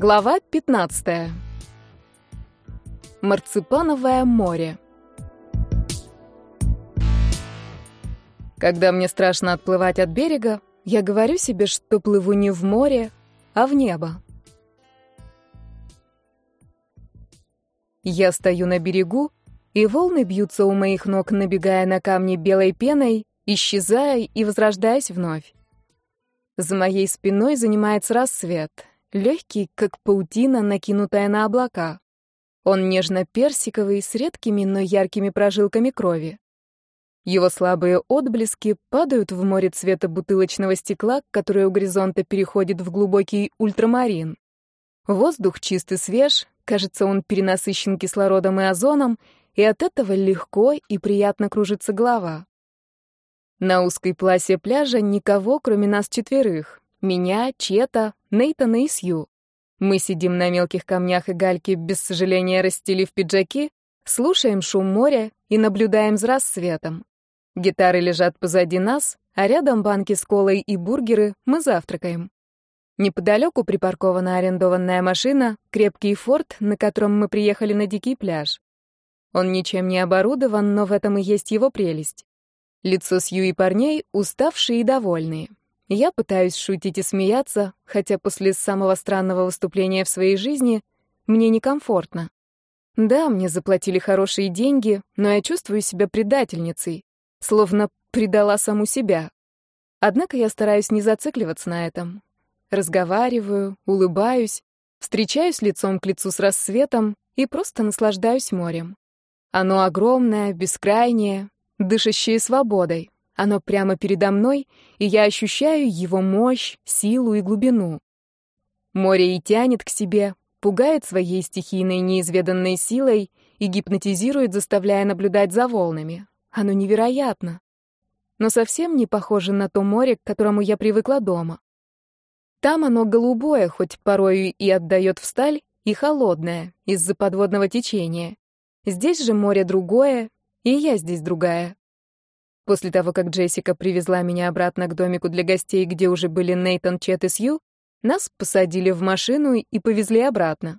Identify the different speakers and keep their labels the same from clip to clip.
Speaker 1: Глава 15. Марципановое море. Когда мне страшно отплывать от берега, я говорю себе, что плыву не в море, а в небо. Я стою на берегу, и волны бьются у моих ног, набегая на камни белой пеной, исчезая и возрождаясь вновь. За моей спиной занимается рассвет — легкий, как паутина, накинутая на облака. Он нежно-персиковый, с редкими, но яркими прожилками крови. Его слабые отблески падают в море цвета бутылочного стекла, которое у горизонта переходит в глубокий ультрамарин. Воздух чист и свеж, кажется, он перенасыщен кислородом и озоном, и от этого легко и приятно кружится голова. На узкой пласе пляжа никого, кроме нас четверых. Меня, Чета, Нейтана и Сью. Мы сидим на мелких камнях и гальке, без сожаления расстелив пиджаки, слушаем шум моря и наблюдаем за рассветом. Гитары лежат позади нас, а рядом банки с колой и бургеры, мы завтракаем. Неподалеку припаркована арендованная машина, крепкий форт, на котором мы приехали на дикий пляж. Он ничем не оборудован, но в этом и есть его прелесть. Лицо Сью и парней уставшие и довольные. Я пытаюсь шутить и смеяться, хотя после самого странного выступления в своей жизни мне некомфортно. Да, мне заплатили хорошие деньги, но я чувствую себя предательницей, словно предала саму себя. Однако я стараюсь не зацикливаться на этом. Разговариваю, улыбаюсь, встречаюсь лицом к лицу с рассветом и просто наслаждаюсь морем. Оно огромное, бескрайнее, дышащее свободой. Оно прямо передо мной, и я ощущаю его мощь, силу и глубину. Море и тянет к себе, пугает своей стихийной неизведанной силой и гипнотизирует, заставляя наблюдать за волнами. Оно невероятно. Но совсем не похоже на то море, к которому я привыкла дома. Там оно голубое, хоть порою и отдает в сталь, и холодное, из-за подводного течения. Здесь же море другое, и я здесь другая. После того, как Джессика привезла меня обратно к домику для гостей, где уже были Нейтан, Чет и Сью, нас посадили в машину и повезли обратно.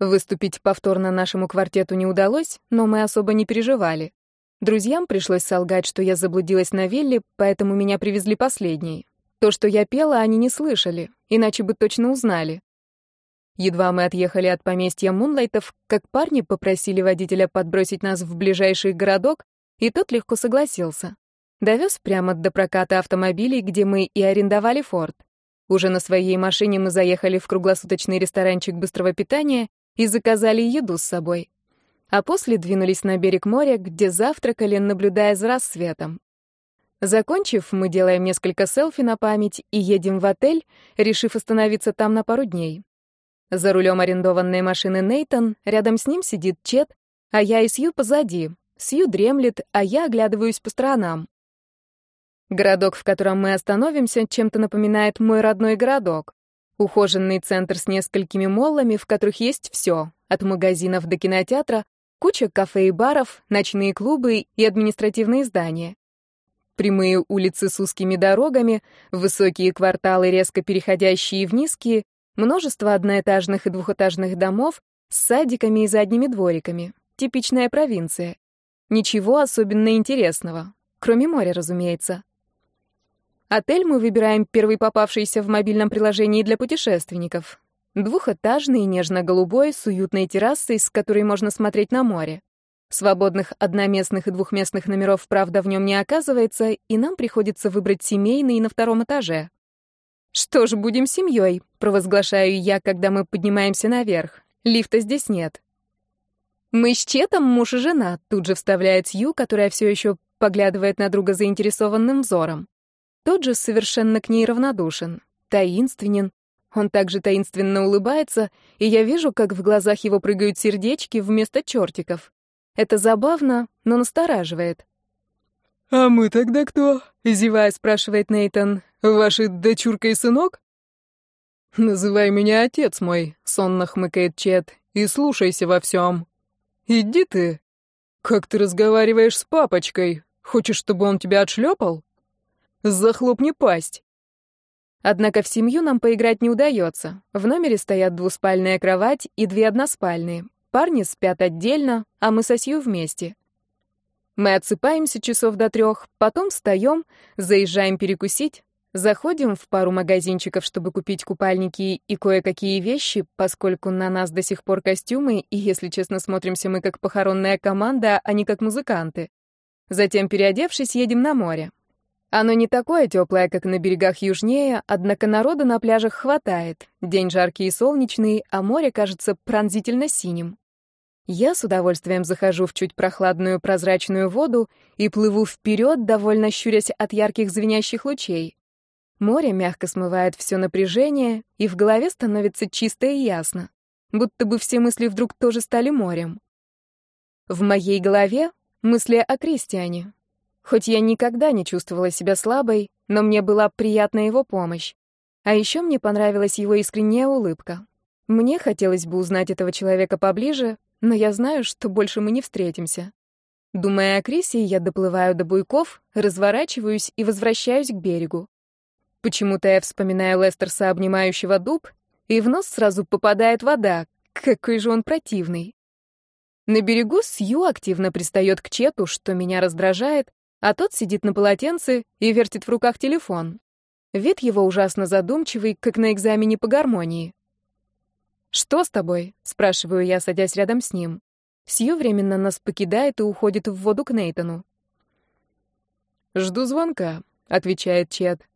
Speaker 1: Выступить повторно нашему квартету не удалось, но мы особо не переживали. Друзьям пришлось солгать, что я заблудилась на вилле, поэтому меня привезли последней. То, что я пела, они не слышали, иначе бы точно узнали. Едва мы отъехали от поместья Мунлайтов, как парни попросили водителя подбросить нас в ближайший городок, и тот легко согласился. Довез прямо до проката автомобилей, где мы и арендовали форт. Уже на своей машине мы заехали в круглосуточный ресторанчик быстрого питания и заказали еду с собой. А после двинулись на берег моря, где завтракали, наблюдая за рассветом. Закончив, мы делаем несколько селфи на память и едем в отель, решив остановиться там на пару дней. За рулем арендованной машины Нейтон, рядом с ним сидит Чет, а я и Сью позади, Сью дремлет, а я оглядываюсь по сторонам. Городок, в котором мы остановимся, чем-то напоминает мой родной городок. Ухоженный центр с несколькими моллами, в которых есть все, от магазинов до кинотеатра, куча кафе и баров, ночные клубы и административные здания. Прямые улицы с узкими дорогами, высокие кварталы, резко переходящие в низкие, множество одноэтажных и двухэтажных домов с садиками и задними двориками. Типичная провинция. Ничего особенно интересного. Кроме моря, разумеется. Отель мы выбираем первый попавшийся в мобильном приложении для путешественников. Двухэтажный, нежно-голубой, с уютной террасой, с которой можно смотреть на море. Свободных одноместных и двухместных номеров, правда, в нем не оказывается, и нам приходится выбрать семейный на втором этаже. «Что ж, будем семьей», — провозглашаю я, когда мы поднимаемся наверх. Лифта здесь нет. «Мы с Четом муж и жена», — тут же вставляет Сью, которая все еще поглядывает на друга заинтересованным взором. Тот же совершенно к ней равнодушен, таинственен. Он также таинственно улыбается, и я вижу, как в глазах его прыгают сердечки вместо чертиков. Это забавно, но настораживает.
Speaker 2: «А мы тогда кто?» — зевая спрашивает Нейтон. «Ваши дочурка и сынок?» «Называй меня отец мой», — сонно хмыкает Чет, — «и слушайся во всем». «Иди ты! Как ты разговариваешь с папочкой? Хочешь, чтобы он тебя отшлепал? Захлопни пасть!»
Speaker 1: Однако в семью нам поиграть не удается. В номере стоят двуспальная кровать и две односпальные. Парни спят отдельно, а мы со Сью вместе. Мы отсыпаемся часов до трех, потом встаем, заезжаем перекусить, заходим в пару магазинчиков, чтобы купить купальники и кое-какие вещи, поскольку на нас до сих пор костюмы, и, если честно, смотримся мы как похоронная команда, а не как музыканты. Затем, переодевшись, едем на море. Оно не такое теплое, как на берегах южнее, однако народа на пляжах хватает. День жаркий и солнечный, а море кажется пронзительно синим. Я с удовольствием захожу в чуть прохладную прозрачную воду и плыву вперед, довольно щурясь от ярких звенящих лучей. Море мягко смывает все напряжение, и в голове становится чисто и ясно, будто бы все мысли вдруг тоже стали морем. В моей голове мысли о Кристиане. Хоть я никогда не чувствовала себя слабой, но мне была приятна его помощь. А еще мне понравилась его искренняя улыбка. Мне хотелось бы узнать этого человека поближе, но я знаю, что больше мы не встретимся. Думая о Крисе, я доплываю до буйков, разворачиваюсь и возвращаюсь к берегу. Почему-то я вспоминаю Лестерса, обнимающего дуб, и в нос сразу попадает вода. Какой же он противный. На берегу Сью активно пристает к Чету, что меня раздражает, а тот сидит на полотенце и вертит в руках телефон. Вид его ужасно задумчивый, как на экзамене по гармонии. «Что с тобой?» — спрашиваю я, садясь рядом с ним. Сью временно нас покидает и уходит в воду к Нейтану.
Speaker 2: «Жду звонка», — отвечает Чет.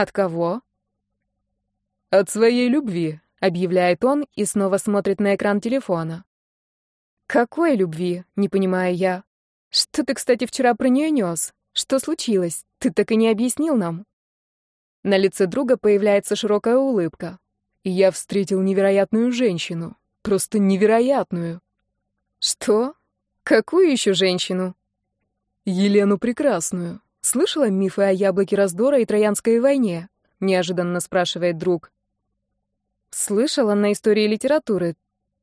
Speaker 1: «От кого?»
Speaker 2: «От своей любви», — объявляет он и снова смотрит на экран телефона.
Speaker 1: «Какой любви?» — не понимаю я. «Что ты, кстати, вчера про нее нес? Что случилось? Ты так и не объяснил нам». На лице друга появляется широкая улыбка
Speaker 2: я встретил невероятную женщину. Просто невероятную.
Speaker 1: Что? Какую еще женщину?
Speaker 2: Елену Прекрасную. Слышала мифы о яблоке раздора и Троянской войне? Неожиданно спрашивает друг.
Speaker 1: Слышала на истории литературы.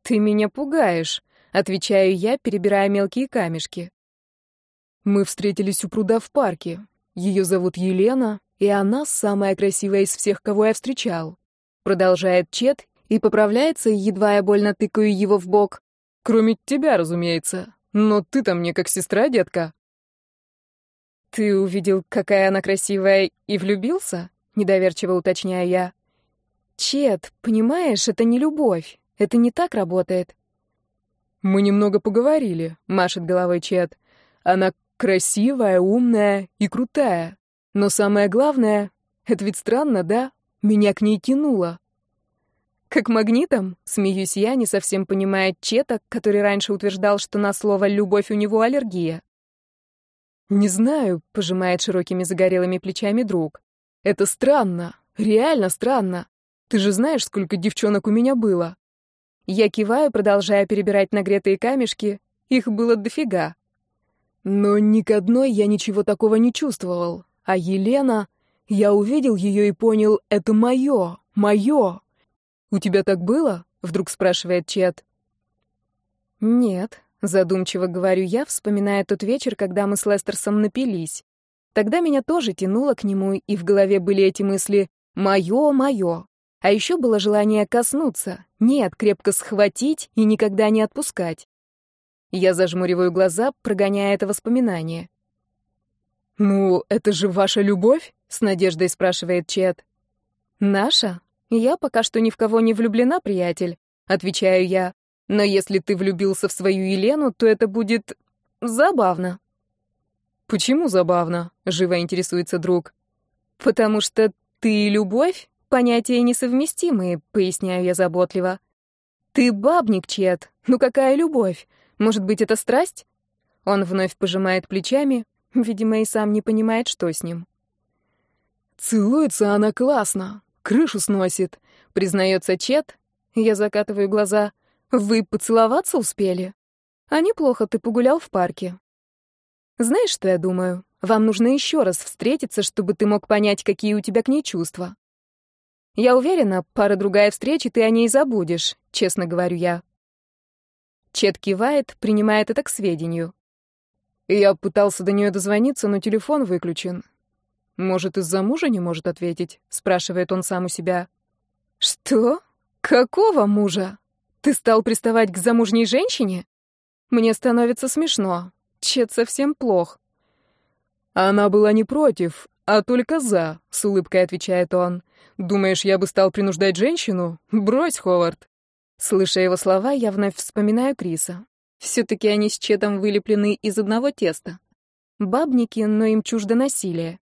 Speaker 1: Ты меня пугаешь, отвечаю я, перебирая мелкие камешки.
Speaker 2: Мы встретились у пруда в парке. Ее зовут Елена, и она самая красивая из всех, кого я встречал продолжает Чет и поправляется, едва я больно тыкаю его в бок. Кроме тебя, разумеется. Но ты-то мне как сестра, детка.
Speaker 1: Ты увидел, какая она красивая, и влюбился? Недоверчиво уточняю я. Чет, понимаешь, это не любовь. Это не так работает.
Speaker 2: Мы немного поговорили, машет головой Чет. Она красивая, умная и крутая. Но самое главное, это ведь странно, да? Меня к ней тянуло.
Speaker 1: Как магнитом, смеюсь я, не совсем понимая Чета, который раньше утверждал, что на слово «любовь» у него аллергия.
Speaker 2: «Не знаю», — пожимает широкими загорелыми плечами друг. «Это странно, реально странно. Ты же знаешь, сколько девчонок у меня было».
Speaker 1: Я киваю, продолжая перебирать нагретые камешки. Их было дофига.
Speaker 2: Но ни к одной я ничего такого не чувствовал. А Елена... Я увидел ее и понял, это мое, мое. У тебя так было? Вдруг спрашивает Чет.
Speaker 1: Нет, задумчиво говорю я, вспоминая тот вечер, когда мы с Лестерсом напились. Тогда меня тоже тянуло к нему, и в голове были эти мысли «моё, моё». А еще было желание коснуться, нет, крепко схватить и никогда не отпускать. Я зажмуриваю глаза, прогоняя это воспоминание.
Speaker 2: «Ну, это же ваша любовь?» — с надеждой спрашивает Чет.
Speaker 1: «Наша? Я пока что ни в кого не влюблена, приятель», — отвечаю я. «Но если ты влюбился в свою Елену, то это будет... забавно».
Speaker 2: «Почему забавно?» — живо интересуется друг.
Speaker 1: «Потому что ты и любовь — понятия несовместимые», — поясняю я заботливо. «Ты бабник, Чет. Ну какая любовь? Может быть, это страсть?» Он вновь пожимает плечами, видимо, и сам не понимает, что с ним.
Speaker 2: Целуется она классно, крышу сносит, признается Чет. Я закатываю глаза. Вы поцеловаться успели?
Speaker 1: А неплохо ты погулял в парке. Знаешь, что я думаю? Вам нужно еще раз встретиться, чтобы ты мог понять, какие у тебя к ней чувства. Я уверена, пара-другая встречи ты о ней забудешь, честно говорю я. Чет кивает, принимает это к сведению.
Speaker 2: Я пытался до нее дозвониться, но телефон выключен. Может, из-за мужа не может ответить?» — спрашивает он сам у себя.
Speaker 1: «Что? Какого мужа? Ты стал приставать к замужней женщине? Мне становится смешно. Чет совсем плох».
Speaker 2: «Она была не против, а только за», — с улыбкой отвечает он. «Думаешь, я бы стал принуждать женщину? Брось, Ховард».
Speaker 1: Слыша его слова, я вновь вспоминаю Криса. Все-таки они с Четом вылеплены из одного теста. Бабники, но им чуждо насилие.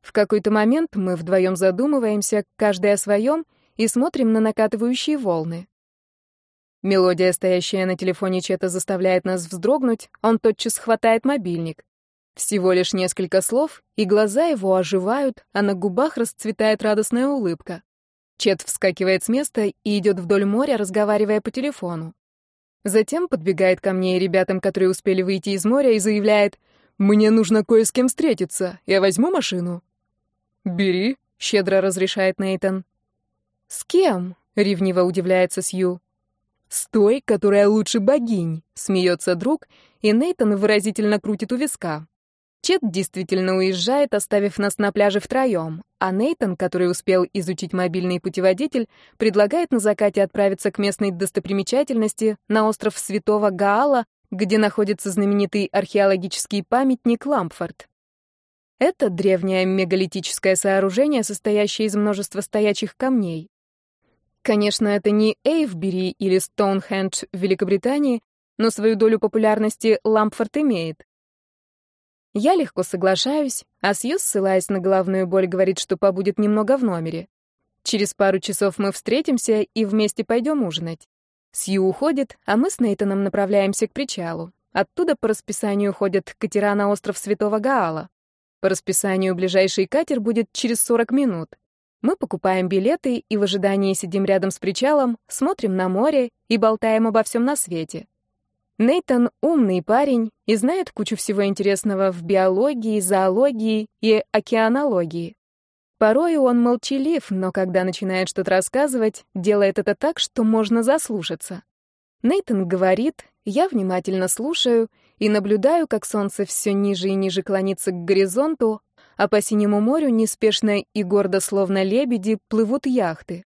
Speaker 1: В какой-то момент мы вдвоем задумываемся, каждый о своем, и смотрим на накатывающие волны. Мелодия, стоящая на телефоне Чета, заставляет нас вздрогнуть, он тотчас хватает мобильник. Всего лишь несколько слов, и глаза его оживают, а на губах расцветает радостная улыбка. Чет вскакивает с места и идет вдоль моря, разговаривая по телефону. Затем подбегает ко мне и ребятам, которые успели выйти из моря, и заявляет, «Мне нужно кое с кем встретиться. Я возьму машину?»
Speaker 2: «Бери», — щедро разрешает Нейтон.
Speaker 1: «С кем?» — ревниво удивляется Сью.
Speaker 2: «С той, которая лучше богинь», — смеется друг, и Нейтон выразительно крутит у виска.
Speaker 1: Чет действительно уезжает, оставив нас на пляже втроем, а Нейтон, который успел изучить мобильный путеводитель, предлагает на закате отправиться к местной достопримечательности на остров Святого Гаала, где находится знаменитый археологический памятник Лампфорд. Это древнее мегалитическое сооружение, состоящее из множества стоячих камней. Конечно, это не Эйвбери или Стоунхендж в Великобритании, но свою долю популярности Лампфорд имеет. Я легко соглашаюсь, а Сьюз, ссылаясь на головную боль, говорит, что побудет немного в номере. Через пару часов мы встретимся и вместе пойдем ужинать. Сью уходит, а мы с Нейтаном направляемся к причалу. Оттуда по расписанию ходят катера на остров Святого Гаала. По расписанию ближайший катер будет через 40 минут. Мы покупаем билеты и в ожидании сидим рядом с причалом, смотрим на море и болтаем обо всем на свете. Нейтан умный парень и знает кучу всего интересного в биологии, зоологии и океанологии. Порой он молчалив, но когда начинает что-то рассказывать, делает это так, что можно заслушаться. Нейтан говорит, я внимательно слушаю и наблюдаю, как солнце все ниже и ниже клонится к горизонту, а по синему морю неспешно и гордо, словно лебеди, плывут яхты.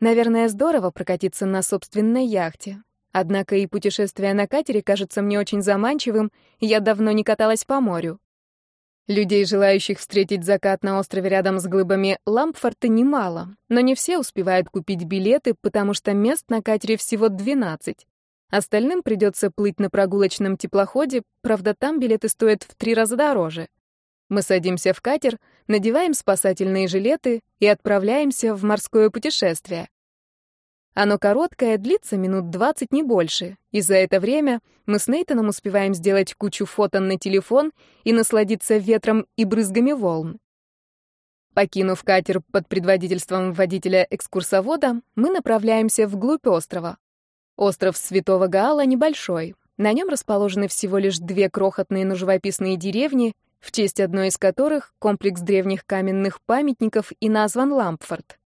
Speaker 1: Наверное, здорово прокатиться на собственной яхте. Однако и путешествие на катере кажется мне очень заманчивым, я давно не каталась по морю. Людей, желающих встретить закат на острове рядом с глыбами Лампфорта, немало, но не все успевают купить билеты, потому что мест на катере всего 12. Остальным придется плыть на прогулочном теплоходе, правда, там билеты стоят в три раза дороже. Мы садимся в катер, надеваем спасательные жилеты и отправляемся в морское путешествие. Оно короткое, длится минут 20, не больше, и за это время мы с Нейтаном успеваем сделать кучу фото на телефон и насладиться ветром и брызгами волн. Покинув катер под предводительством водителя-экскурсовода, мы направляемся вглубь острова. Остров Святого Гаала небольшой. На нем расположены всего лишь две крохотные, но живописные деревни, в честь одной из которых комплекс древних каменных памятников и назван Лампфорд.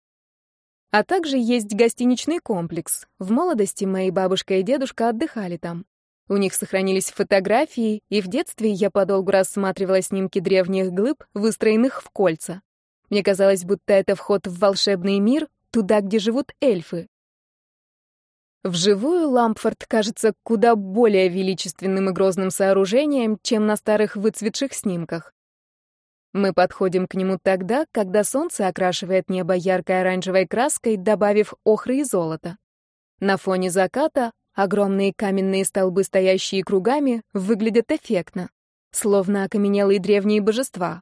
Speaker 1: А также есть гостиничный комплекс. В молодости мои бабушка и дедушка отдыхали там. У них сохранились фотографии, и в детстве я подолгу рассматривала снимки древних глыб, выстроенных в кольца. Мне казалось, будто это вход в волшебный мир, туда, где живут эльфы. Вживую Лампфорд кажется куда более величественным и грозным сооружением, чем на старых выцветших снимках. Мы подходим к нему тогда, когда солнце окрашивает небо яркой оранжевой краской, добавив охры и золото. На фоне заката огромные каменные столбы, стоящие кругами, выглядят эффектно, словно окаменелые древние божества.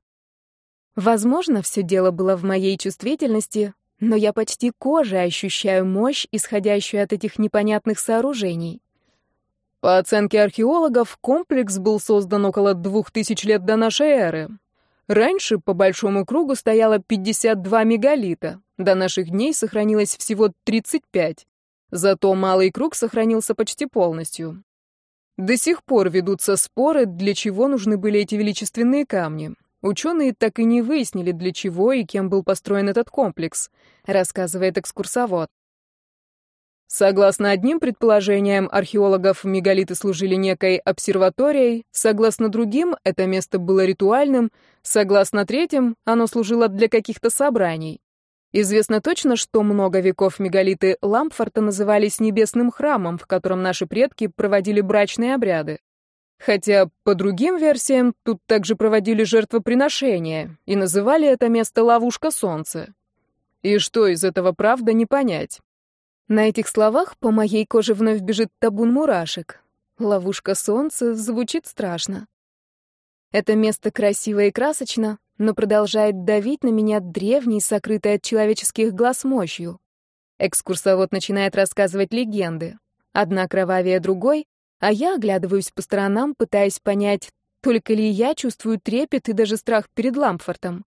Speaker 1: Возможно, все дело было в моей чувствительности, но я почти кожей ощущаю мощь, исходящую от этих непонятных сооружений.
Speaker 2: По оценке археологов, комплекс был создан около двух тысяч лет до нашей эры, Раньше по большому кругу стояло 52 мегалита. До наших дней сохранилось всего 35. Зато малый круг сохранился почти полностью. До сих пор ведутся споры, для чего нужны были эти величественные камни. Ученые так и не выяснили, для чего и кем был построен этот комплекс, рассказывает экскурсовод. Согласно одним предположениям археологов, мегалиты служили некой обсерваторией, согласно другим, это место было ритуальным, согласно третьим, оно служило для каких-то собраний. Известно точно, что много веков мегалиты Лампфорта назывались небесным храмом, в котором наши предки проводили брачные обряды. Хотя, по другим версиям, тут также проводили жертвоприношения и называли это место «ловушка солнца». И что из этого правда, не понять. На этих словах по моей коже вновь бежит табун мурашек. Ловушка солнца звучит страшно. Это место красиво и красочно, но продолжает давить на меня древней, сокрытой от человеческих глаз мощью. Экскурсовод начинает рассказывать легенды. Одна кровавее другой, а я оглядываюсь по сторонам, пытаясь понять, только ли я чувствую трепет и даже страх перед Лампфортом.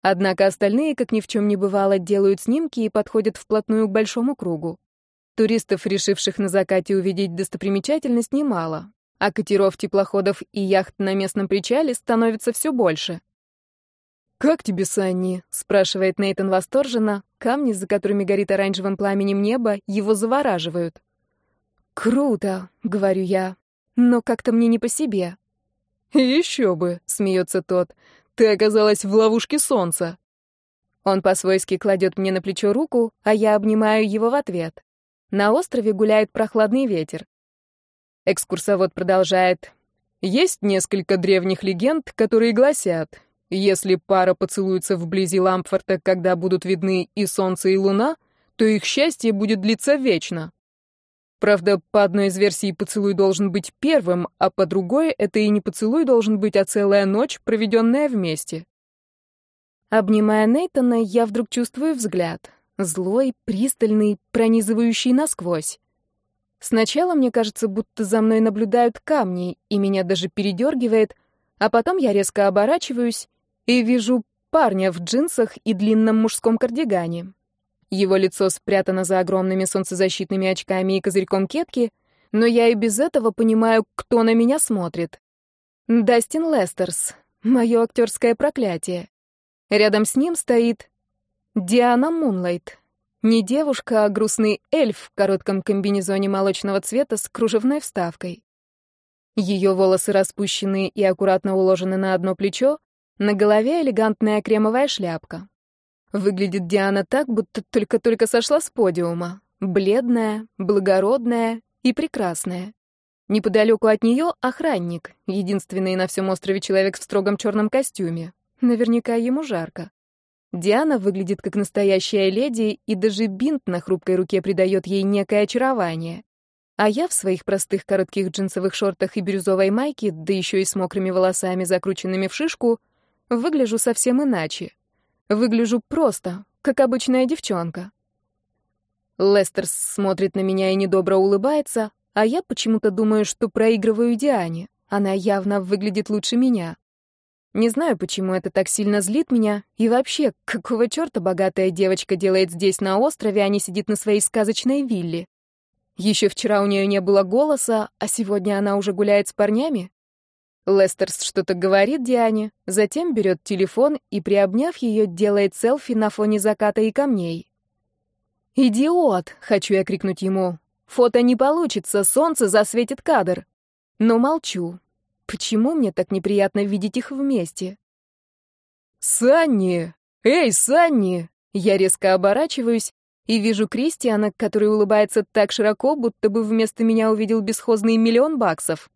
Speaker 2: Однако остальные, как ни в чем не бывало, делают снимки и подходят вплотную к большому кругу. Туристов, решивших на закате увидеть достопримечательность, немало, а катеров, теплоходов и яхт на местном причале становится все больше. «Как тебе, Санни?» — спрашивает Нейтан восторженно. Камни, за которыми горит оранжевым пламенем небо, его завораживают. «Круто!» — говорю я. «Но как-то мне не по себе».
Speaker 3: «Еще бы!» — смеется тот. Ты оказалась в ловушке солнца.
Speaker 1: Он по-свойски кладет мне на плечо руку, а я обнимаю его в ответ. На острове гуляет прохладный ветер.
Speaker 3: Экскурсовод продолжает. Есть несколько древних легенд, которые гласят, если пара поцелуется вблизи Лампфорта, когда будут видны и солнце, и луна, то их счастье будет длиться вечно. Правда, по одной из версий поцелуй должен быть первым, а по другой это и не поцелуй должен быть, а целая ночь, проведенная вместе.
Speaker 1: Обнимая Нейтана, я вдруг чувствую взгляд. Злой, пристальный, пронизывающий насквозь. Сначала мне кажется, будто за мной наблюдают камни, и меня даже передергивает, а потом я резко оборачиваюсь и вижу парня в джинсах и длинном мужском кардигане. Его лицо спрятано за огромными солнцезащитными очками и козырьком кепки, но я и без этого понимаю, кто на меня смотрит. Дастин Лестерс. Мое актерское проклятие. Рядом с ним стоит Диана Мунлайт. Не девушка, а грустный эльф в коротком комбинезоне молочного цвета с кружевной вставкой. Ее волосы распущены и аккуратно уложены на одно плечо, на голове элегантная кремовая шляпка. Выглядит Диана так, будто только-только сошла с подиума. Бледная, благородная и прекрасная. Неподалеку от нее охранник, единственный на всем острове человек в строгом черном костюме. Наверняка ему жарко. Диана выглядит как настоящая леди, и даже бинт на хрупкой руке придает ей некое очарование. А я в своих простых коротких джинсовых шортах и бирюзовой майке, да еще и с мокрыми волосами, закрученными в шишку, выгляжу совсем иначе. Выгляжу просто, как обычная девчонка. Лестерс смотрит на меня и недобро улыбается, а я почему-то думаю, что проигрываю Диане. Она явно выглядит лучше меня. Не знаю, почему это так сильно злит меня, и вообще, какого черта богатая девочка делает здесь, на острове, а не сидит на своей сказочной вилле. Еще вчера у нее не было голоса, а сегодня она уже гуляет с парнями. Лестерс что-то говорит Диане, затем берет телефон и, приобняв ее, делает селфи на фоне заката и камней. «Идиот!» — хочу я крикнуть ему. «Фото не получится, солнце засветит кадр». Но молчу. Почему мне так неприятно видеть их вместе?
Speaker 3: «Санни! Эй, Санни!»
Speaker 1: Я резко оборачиваюсь и вижу Кристиана, который улыбается так широко, будто бы вместо меня увидел бесхозный миллион баксов.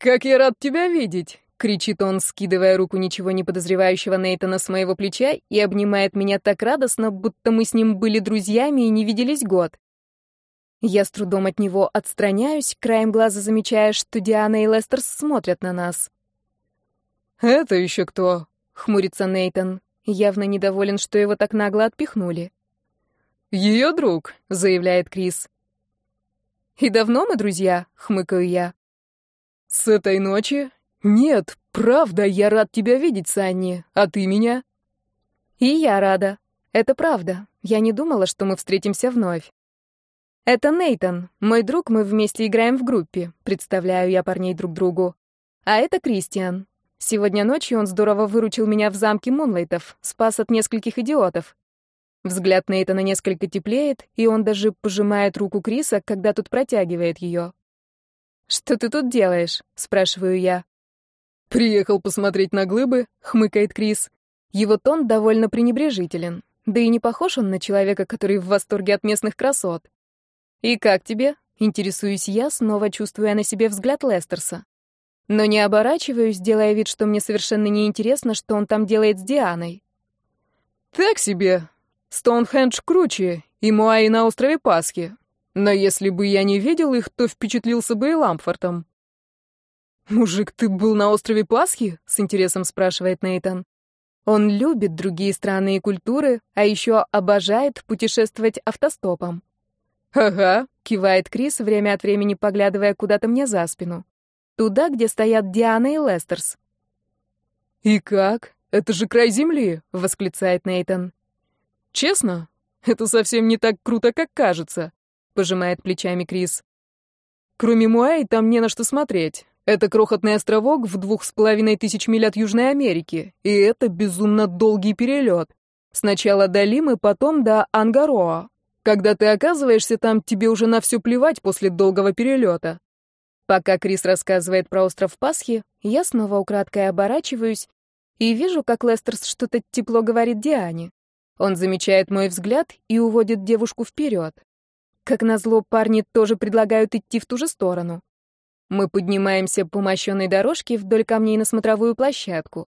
Speaker 3: «Как я рад тебя видеть!» — кричит он, скидывая руку ничего не подозревающего Нейтана с моего плеча и обнимает меня так радостно, будто мы с ним были друзьями и не виделись год. Я с трудом от него отстраняюсь, краем глаза замечая, что Диана и Лестер смотрят на нас. «Это еще кто?»
Speaker 1: — хмурится Нейтан, явно недоволен, что его так нагло отпихнули.
Speaker 3: «Ее друг», — заявляет Крис.
Speaker 1: «И давно мы друзья?» — хмыкаю я.
Speaker 3: «С этой ночи? Нет, правда, я рад тебя видеть, Санни. А ты меня?»
Speaker 1: «И я рада. Это правда. Я не думала, что мы встретимся вновь». «Это Нейтон, мой друг, мы вместе играем в группе», — представляю я парней друг другу. «А это Кристиан. Сегодня ночью он здорово выручил меня в замке Мунлайтов, спас от нескольких идиотов». Взгляд Нейтана несколько теплеет, и он даже пожимает руку Криса, когда тут протягивает ее. «Что ты тут делаешь?» — спрашиваю я.
Speaker 2: «Приехал посмотреть на глыбы», — хмыкает Крис.
Speaker 1: Его тон довольно пренебрежителен. Да и не похож он на человека, который в восторге от местных красот. «И как тебе?» — интересуюсь я, снова чувствуя на себе взгляд Лестерса. Но не оборачиваюсь, делая вид, что мне совершенно неинтересно, что он там делает с Дианой.
Speaker 2: «Так себе. Стоунхендж круче, и Муаи на острове Пасхи. Но если бы я не видел их, то впечатлился бы и Ламфортом».
Speaker 1: «Мужик, ты был на острове Пасхи?» — с интересом спрашивает Нейтан. Он любит другие страны и культуры, а еще обожает путешествовать автостопом.
Speaker 2: «Ага», —
Speaker 1: кивает Крис, время от времени поглядывая куда-то мне за спину. Туда, где стоят Диана и Лестерс.
Speaker 2: «И как? Это же край земли!» — восклицает Нейтон. «Честно? Это совсем не так круто, как кажется», — пожимает плечами Крис. «Кроме Муэй там не на что смотреть. Это крохотный островок в двух с половиной тысяч миль от Южной Америки, и это безумно долгий перелет. Сначала до Лимы, потом до Ангароа. Когда ты оказываешься там, тебе уже на все плевать после долгого перелета.
Speaker 1: Пока Крис рассказывает про остров Пасхи, я снова украдкой оборачиваюсь и вижу, как Лестерс что-то тепло говорит Диане. Он замечает мой взгляд и уводит девушку вперед. Как назло, парни тоже предлагают идти в ту же сторону. Мы поднимаемся по мощенной дорожке вдоль камней на смотровую площадку.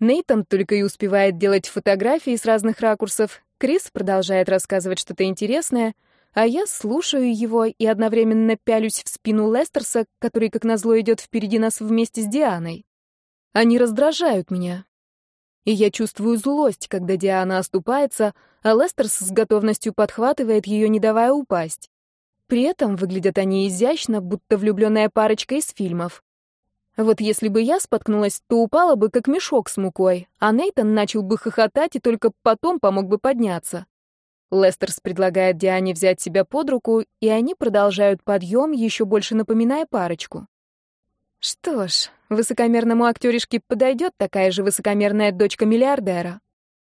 Speaker 1: Нейтан только и успевает делать фотографии с разных ракурсов, Крис продолжает рассказывать что-то интересное, а я слушаю его и одновременно пялюсь в спину Лестерса, который, как назло, идет впереди нас вместе с Дианой. Они раздражают меня. И я чувствую злость, когда Диана оступается, а Лестерс с готовностью подхватывает ее, не давая упасть. При этом выглядят они изящно, будто влюбленная парочка из фильмов. Вот если бы я споткнулась, то упала бы как мешок с мукой, а Нейтан начал бы хохотать и только потом помог бы подняться. Лестерс предлагает Диане взять себя под руку, и они продолжают подъем, еще больше напоминая парочку. Что ж, высокомерному актеришке подойдет такая же высокомерная дочка миллиардера.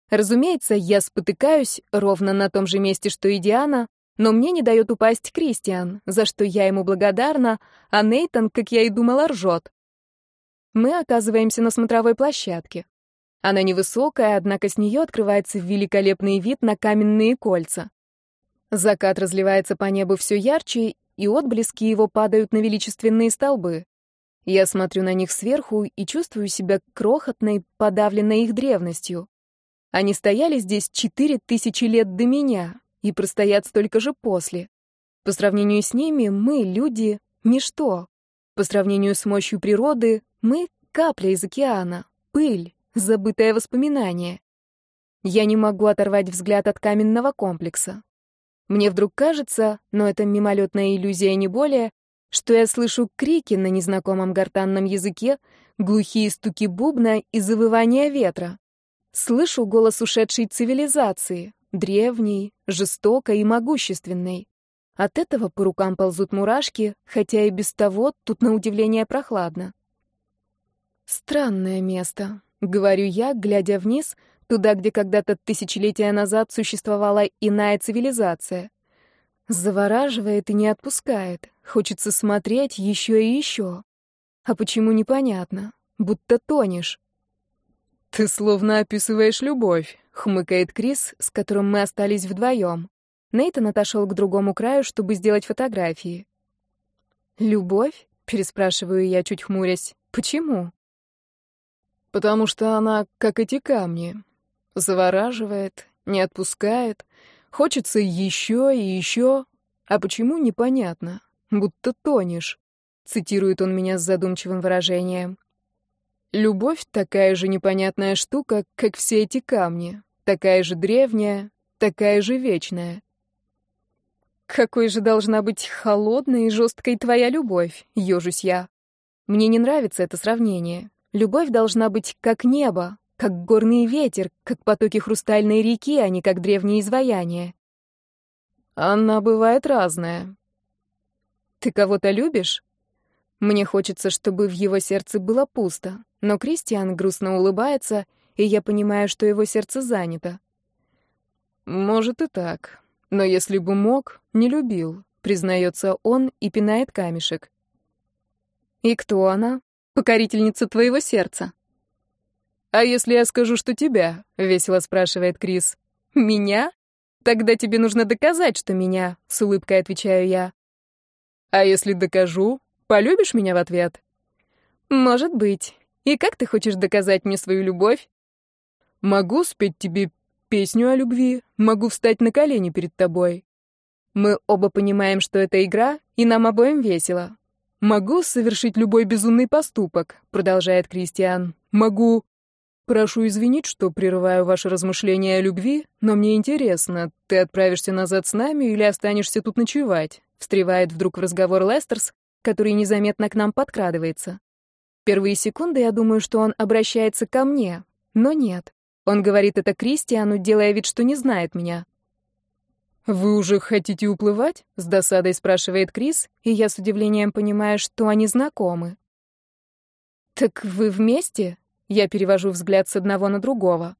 Speaker 1: Разумеется, я спотыкаюсь ровно на том же месте, что и Диана, но мне не дает упасть Кристиан, за что я ему благодарна, а Нейтан, как я и думала, ржет. Мы оказываемся на смотровой площадке. Она невысокая, однако с нее открывается великолепный вид на каменные кольца. Закат разливается по небу все ярче, и отблески его падают на величественные столбы. Я смотрю на них сверху и чувствую себя крохотной, подавленной их древностью. Они стояли здесь четыре тысячи лет до меня, и простоят столько же после. По сравнению с ними мы, люди, ничто. По сравнению с мощью природы, мы — капля из океана, пыль, забытое воспоминание. Я не могу оторвать взгляд от каменного комплекса. Мне вдруг кажется, но это мимолетная иллюзия не более, что я слышу крики на незнакомом гортанном языке, глухие стуки бубна и завывания ветра. Слышу голос ушедшей цивилизации, древней, жестокой и могущественной. От этого по рукам ползут мурашки, хотя и без того тут на удивление прохладно. Странное место, говорю я, глядя вниз, туда, где когда-то тысячелетия назад существовала иная цивилизация. Завораживает и не отпускает. Хочется смотреть еще и еще. А почему непонятно? Будто тонешь.
Speaker 2: Ты словно описываешь любовь, хмыкает Крис, с которым мы остались вдвоем.
Speaker 1: Нейтан отошел к другому краю, чтобы сделать фотографии. «Любовь?» — переспрашиваю я, чуть хмурясь. «Почему?»
Speaker 2: «Потому что она, как эти камни, завораживает, не отпускает, хочется еще и еще, а почему — непонятно, будто тонешь», — цитирует он меня с задумчивым выражением. «Любовь — такая же непонятная штука, как все эти камни, Такая же древняя, такая же вечная.
Speaker 1: Какой же должна быть холодной и жесткой твоя любовь, ежусь я. Мне не нравится это сравнение. Любовь должна быть как небо, как горный ветер, как потоки хрустальной реки, а не как древние изваяния.
Speaker 2: Она бывает разная.
Speaker 1: Ты кого-то любишь? Мне хочется, чтобы в его сердце было пусто, но Кристиан грустно улыбается и я понимаю, что его сердце занято.
Speaker 3: Может и так. Но если бы мог, не любил, признается он и пинает камешек.
Speaker 1: И кто она? Покорительница твоего сердца.
Speaker 3: А если я скажу, что тебя? весело спрашивает Крис.
Speaker 1: Меня? Тогда тебе нужно доказать, что меня, с улыбкой отвечаю я.
Speaker 3: А если докажу, полюбишь меня в ответ?
Speaker 1: Может быть. И как ты хочешь доказать мне свою любовь?
Speaker 3: Могу спеть тебе песню о любви, могу встать на колени перед тобой.
Speaker 1: Мы оба понимаем, что это игра, и нам обоим весело.
Speaker 3: Могу совершить любой безумный поступок, продолжает Кристиан. Могу Прошу извинить, что прерываю ваши размышления о любви, но мне интересно, ты отправишься назад с нами или останешься тут ночевать? Встревает вдруг в разговор Лестерс, который незаметно к нам подкрадывается.
Speaker 1: Первые секунды я думаю, что он обращается ко мне, но нет. Он говорит это Кристиану, делая вид, что не знает меня.
Speaker 3: «Вы уже хотите уплывать?» — с досадой спрашивает Крис, и я с удивлением понимаю, что они знакомы.
Speaker 1: «Так вы вместе?» Я перевожу взгляд с одного на другого.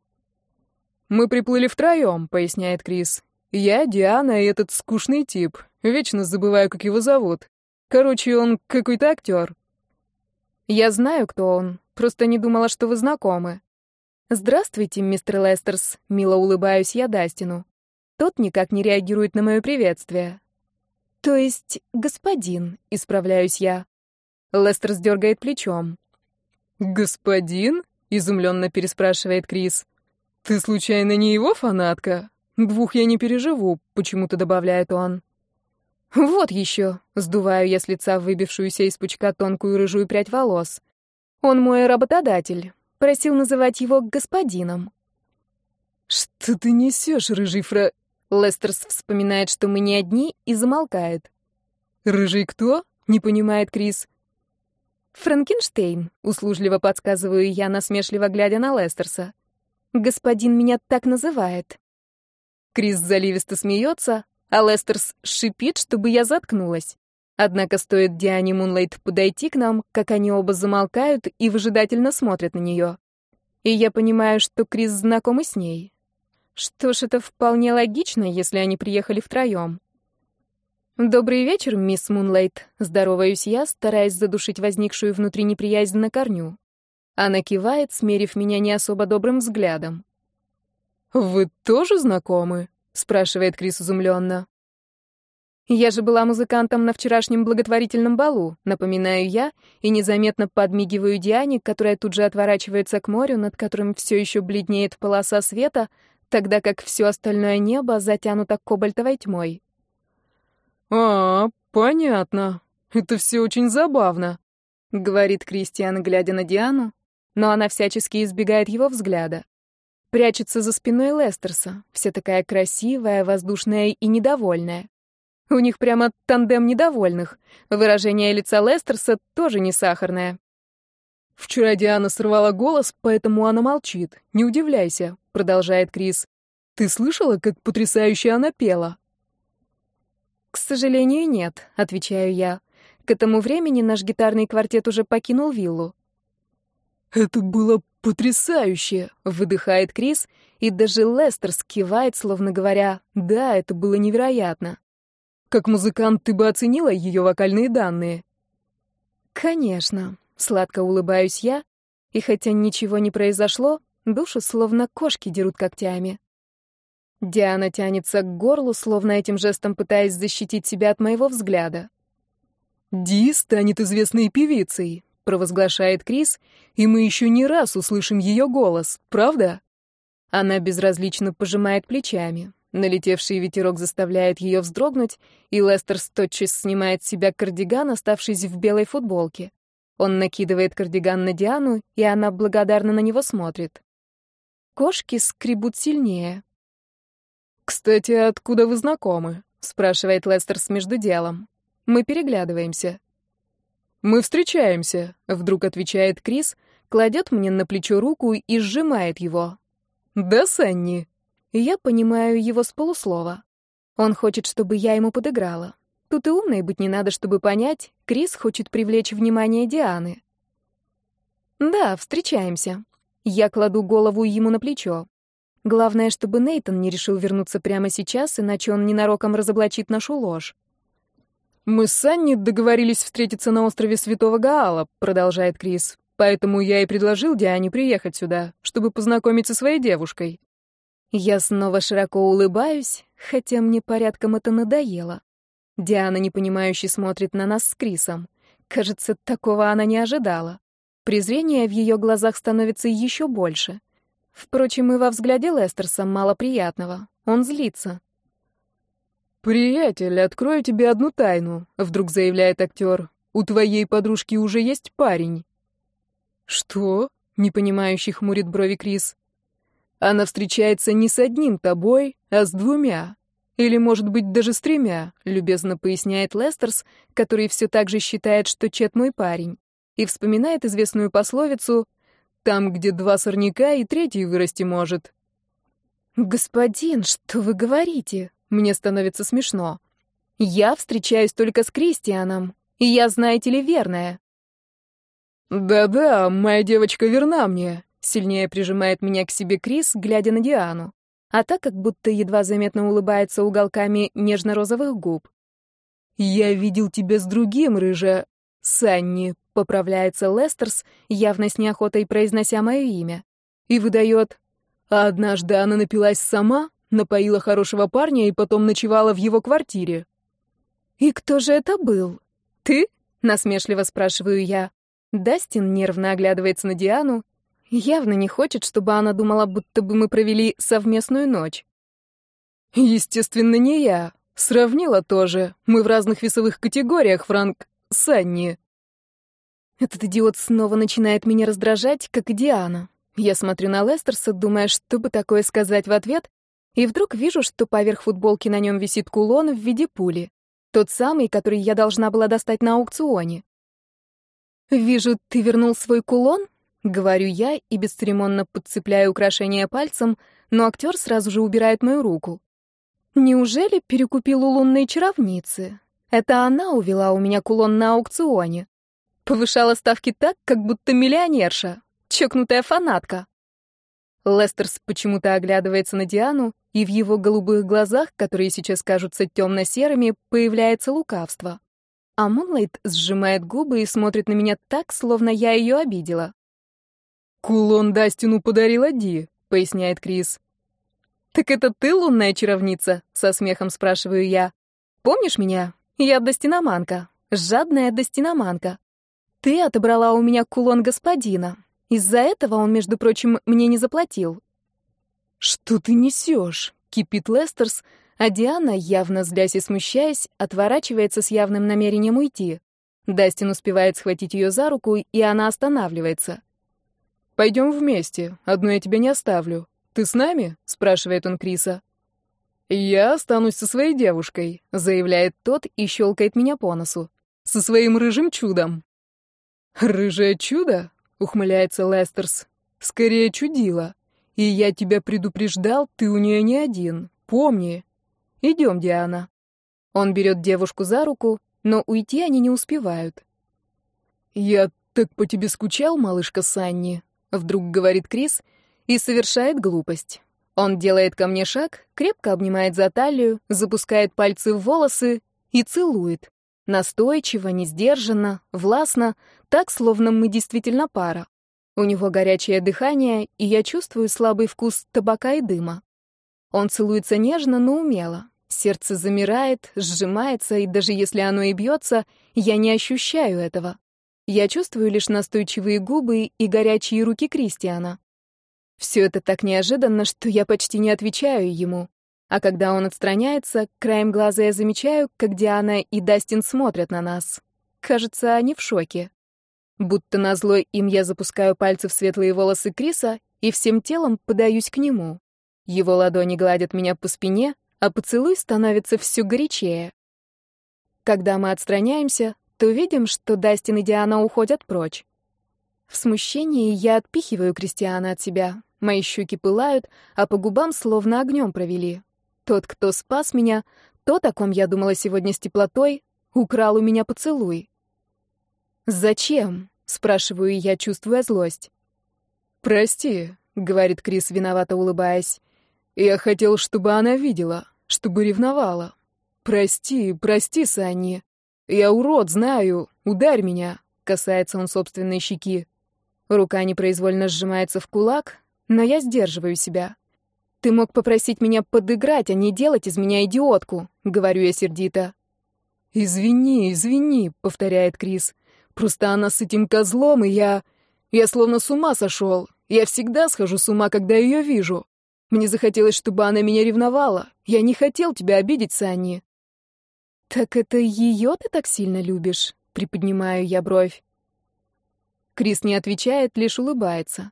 Speaker 3: «Мы приплыли втроем», — поясняет Крис. «Я, Диана и этот скучный тип. Вечно забываю, как его зовут. Короче, он какой-то актер».
Speaker 1: «Я знаю, кто он. Просто не думала, что вы знакомы». «Здравствуйте, мистер Лестерс», — мило улыбаюсь я Дастину. Тот никак не реагирует на мое приветствие. «То есть, господин», — исправляюсь я. Лестерс дергает плечом.
Speaker 3: «Господин?» — изумленно переспрашивает Крис. «Ты случайно не его фанатка? Двух я не переживу», — почему-то добавляет он.
Speaker 1: «Вот еще», — сдуваю я с лица выбившуюся из пучка тонкую рыжую прядь волос. «Он мой работодатель. Просил называть его господином».
Speaker 3: «Что ты несешь, рыжий фра...»
Speaker 1: Лестерс вспоминает, что мы не одни, и замолкает.
Speaker 3: «Рыжий кто?» — не понимает Крис.
Speaker 1: «Франкенштейн», — услужливо подсказываю я, насмешливо глядя на Лестерса. «Господин меня так называет». Крис заливисто смеется, а Лестерс шипит, чтобы я заткнулась. Однако стоит Диане Мунлайт подойти к нам, как они оба замолкают и выжидательно смотрят на нее. И я понимаю, что Крис знакомы с ней. Что ж, это вполне логично, если они приехали втроем. «Добрый вечер, мисс Мунлайт», — здороваюсь я, стараясь задушить возникшую внутри неприязнь на корню. Она кивает, смерив меня не особо добрым взглядом.
Speaker 3: «Вы тоже знакомы?» — спрашивает Крис изумленно.
Speaker 1: «Я же была музыкантом на вчерашнем благотворительном балу», — напоминаю я, и незаметно подмигиваю Диане, которая тут же отворачивается к морю, над которым все еще бледнеет полоса света, тогда как все остальное небо затянуто кобальтовой тьмой.
Speaker 3: «А, понятно. Это все очень забавно», —
Speaker 1: говорит Кристиан, глядя на Диану, но она всячески избегает его взгляда. Прячется за спиной Лестерса, вся такая красивая, воздушная и недовольная. У них прямо тандем недовольных. Выражение лица Лестерса тоже не сахарное.
Speaker 3: «Вчера Диана сорвала голос, поэтому она молчит. Не удивляйся», — продолжает Крис. «Ты слышала, как потрясающе она пела?»
Speaker 1: «К сожалению, нет», — отвечаю я. К этому времени наш гитарный квартет уже покинул виллу.
Speaker 3: «Это было потрясающе!» — выдыхает Крис, и даже Лестер скивает, словно говоря, «Да, это было невероятно». «Как музыкант ты бы оценила ее вокальные данные?»
Speaker 1: «Конечно», — сладко улыбаюсь я, и хотя ничего не произошло, душу словно кошки дерут когтями. Диана тянется к горлу, словно этим жестом пытаясь защитить себя от моего взгляда.
Speaker 3: «Ди станет известной певицей», — провозглашает Крис, «и мы еще не раз услышим ее голос, правда?»
Speaker 1: Она безразлично пожимает плечами. Налетевший ветерок заставляет ее вздрогнуть, и Лестер тотчас снимает с себя кардиган, оставшись в белой футболке. Он накидывает кардиган на Диану, и она благодарно на него смотрит. Кошки скребут сильнее.
Speaker 3: «Кстати, откуда вы знакомы?» — спрашивает Лестерс между делом.
Speaker 1: Мы переглядываемся.
Speaker 3: «Мы встречаемся», — вдруг отвечает Крис, кладет мне на плечо руку и сжимает его. «Да, Санни?»
Speaker 1: Я понимаю его с полуслова. Он хочет, чтобы я ему подыграла. Тут и умной быть не надо, чтобы понять, Крис хочет привлечь внимание Дианы. «Да, встречаемся». Я кладу голову ему на плечо. Главное, чтобы Нейтон не решил вернуться прямо сейчас, иначе он ненароком разоблачит нашу ложь.
Speaker 2: «Мы с Санни договорились встретиться на острове Святого Гаала», — продолжает Крис. «Поэтому я и предложил Диане приехать сюда, чтобы познакомиться со своей девушкой».
Speaker 1: Я снова широко улыбаюсь, хотя мне порядком это надоело. Диана непонимающе смотрит на нас с Крисом. Кажется, такого она не ожидала. Презрение в ее глазах становится еще больше. Впрочем, и во взгляде Лестерса мало приятного. Он злится.
Speaker 2: «Приятель, открою тебе одну тайну», — вдруг заявляет актер. «У твоей подружки уже есть парень».
Speaker 3: «Что?» — непонимающий хмурит брови Крис.
Speaker 2: «Она встречается не с одним тобой, а с двумя. Или, может быть, даже с тремя», — любезно поясняет Лестерс, который все так же считает, что Чет мой парень, и вспоминает известную пословицу «Там, где два сорняка, и третий вырасти может».
Speaker 1: «Господин, что вы говорите?» Мне становится смешно. Я встречаюсь только с Кристианом, и я, знаете ли, верная.
Speaker 2: «Да-да, моя девочка верна мне», — сильнее прижимает меня к себе Крис, глядя на Диану.
Speaker 1: А так как будто едва заметно улыбается уголками нежно-розовых губ.
Speaker 2: «Я видел тебя с другим, рыжа...» «Санни», — поправляется Лестерс, явно с неохотой произнося мое имя. И выдает... «А однажды она напилась сама, Напоила хорошего парня и потом ночевала в его квартире.
Speaker 1: «И кто же это был? Ты?» — насмешливо спрашиваю я. Дастин нервно оглядывается на Диану. Явно не хочет, чтобы она думала, будто бы мы провели совместную ночь.
Speaker 2: «Естественно, не я. Сравнила тоже. Мы в разных весовых категориях, Франк. Санни».
Speaker 1: Этот идиот снова начинает меня раздражать, как и Диана. Я смотрю на Лестерса, думая, что бы такое сказать в ответ, и вдруг вижу, что поверх футболки на нем висит кулон в виде пули. Тот самый, который я должна была достать на аукционе. «Вижу, ты вернул свой кулон?» — говорю я и бесцеремонно подцепляю украшение пальцем, но актер сразу же убирает мою руку. «Неужели перекупил у лунной чаровницы? Это она увела у меня кулон на аукционе. Повышала ставки так, как будто миллионерша, чокнутая фанатка». Лестерс почему-то оглядывается на Диану, и в его голубых глазах, которые сейчас кажутся темно-серыми, появляется лукавство. А Мунлайт сжимает губы и смотрит на меня так, словно я ее обидела.
Speaker 2: «Кулон Дастину подарила Ди», — поясняет Крис.
Speaker 1: «Так это ты лунная чаровница?» — со смехом спрашиваю я. «Помнишь меня? Я Достиноманка, жадная Достиноманка. Ты отобрала у меня кулон господина, из-за этого он, между прочим, мне не заплатил.
Speaker 2: «Что ты несешь?» — кипит Лестерс, а Диана, явно злясь и смущаясь, отворачивается с явным намерением уйти. Дастин успевает схватить ее за руку, и она останавливается. «Пойдем вместе, одну я тебя не оставлю. Ты с нами?» — спрашивает он Криса. «Я останусь со своей девушкой», — заявляет тот и щелкает меня по носу. «Со своим рыжим чудом». «Рыжее чудо?» — ухмыляется Лестерс. «Скорее чудила. И я тебя предупреждал, ты у нее не один. Помни. Идем, Диана». Он берет девушку за руку, но уйти они не успевают. «Я так по тебе скучал, малышка Санни», — вдруг говорит Крис и совершает глупость. Он делает ко мне шаг, крепко обнимает за талию, запускает пальцы в волосы и целует. Настойчиво, несдержанно, властно, так, словно мы действительно пара. У него горячее дыхание, и я чувствую слабый вкус табака и дыма. Он целуется нежно, но умело. Сердце замирает, сжимается, и даже если оно и бьется, я не ощущаю этого. Я чувствую лишь настойчивые губы и горячие руки Кристиана. Все это так неожиданно, что я почти не отвечаю ему. А когда он отстраняется, краем глаза я замечаю, как Диана и Дастин смотрят на нас. Кажется, они в шоке. Будто назло им я запускаю пальцы в светлые волосы Криса и всем телом подаюсь к нему. Его ладони гладят меня по спине, а поцелуй становится все горячее. Когда мы отстраняемся, то видим, что Дастин и Диана уходят прочь. В смущении я отпихиваю Кристиана от себя. Мои щеки пылают, а по губам словно огнем провели. Тот, кто спас меня, тот, о ком я думала сегодня с теплотой, украл у меня поцелуй. «Зачем?» — спрашиваю я, чувствуя злость. «Прости», — говорит Крис, виновато улыбаясь. Я хотел, чтобы она видела, чтобы ревновала. Прости, прости, Санни. Я урод, знаю. Ударь меня. Касается он собственной щеки. Рука непроизвольно сжимается в кулак, но я сдерживаю себя. Ты мог попросить меня подыграть, а не делать из меня идиотку, говорю я сердито. Извини, извини, повторяет Крис. Просто она с этим козлом, и я... Я словно с ума сошел. Я всегда схожу с ума, когда ее вижу. Мне захотелось, чтобы она меня ревновала. Я не хотел тебя обидеть, Санни. Так это ее ты так сильно любишь? Приподнимаю я бровь. Крис не отвечает, лишь улыбается.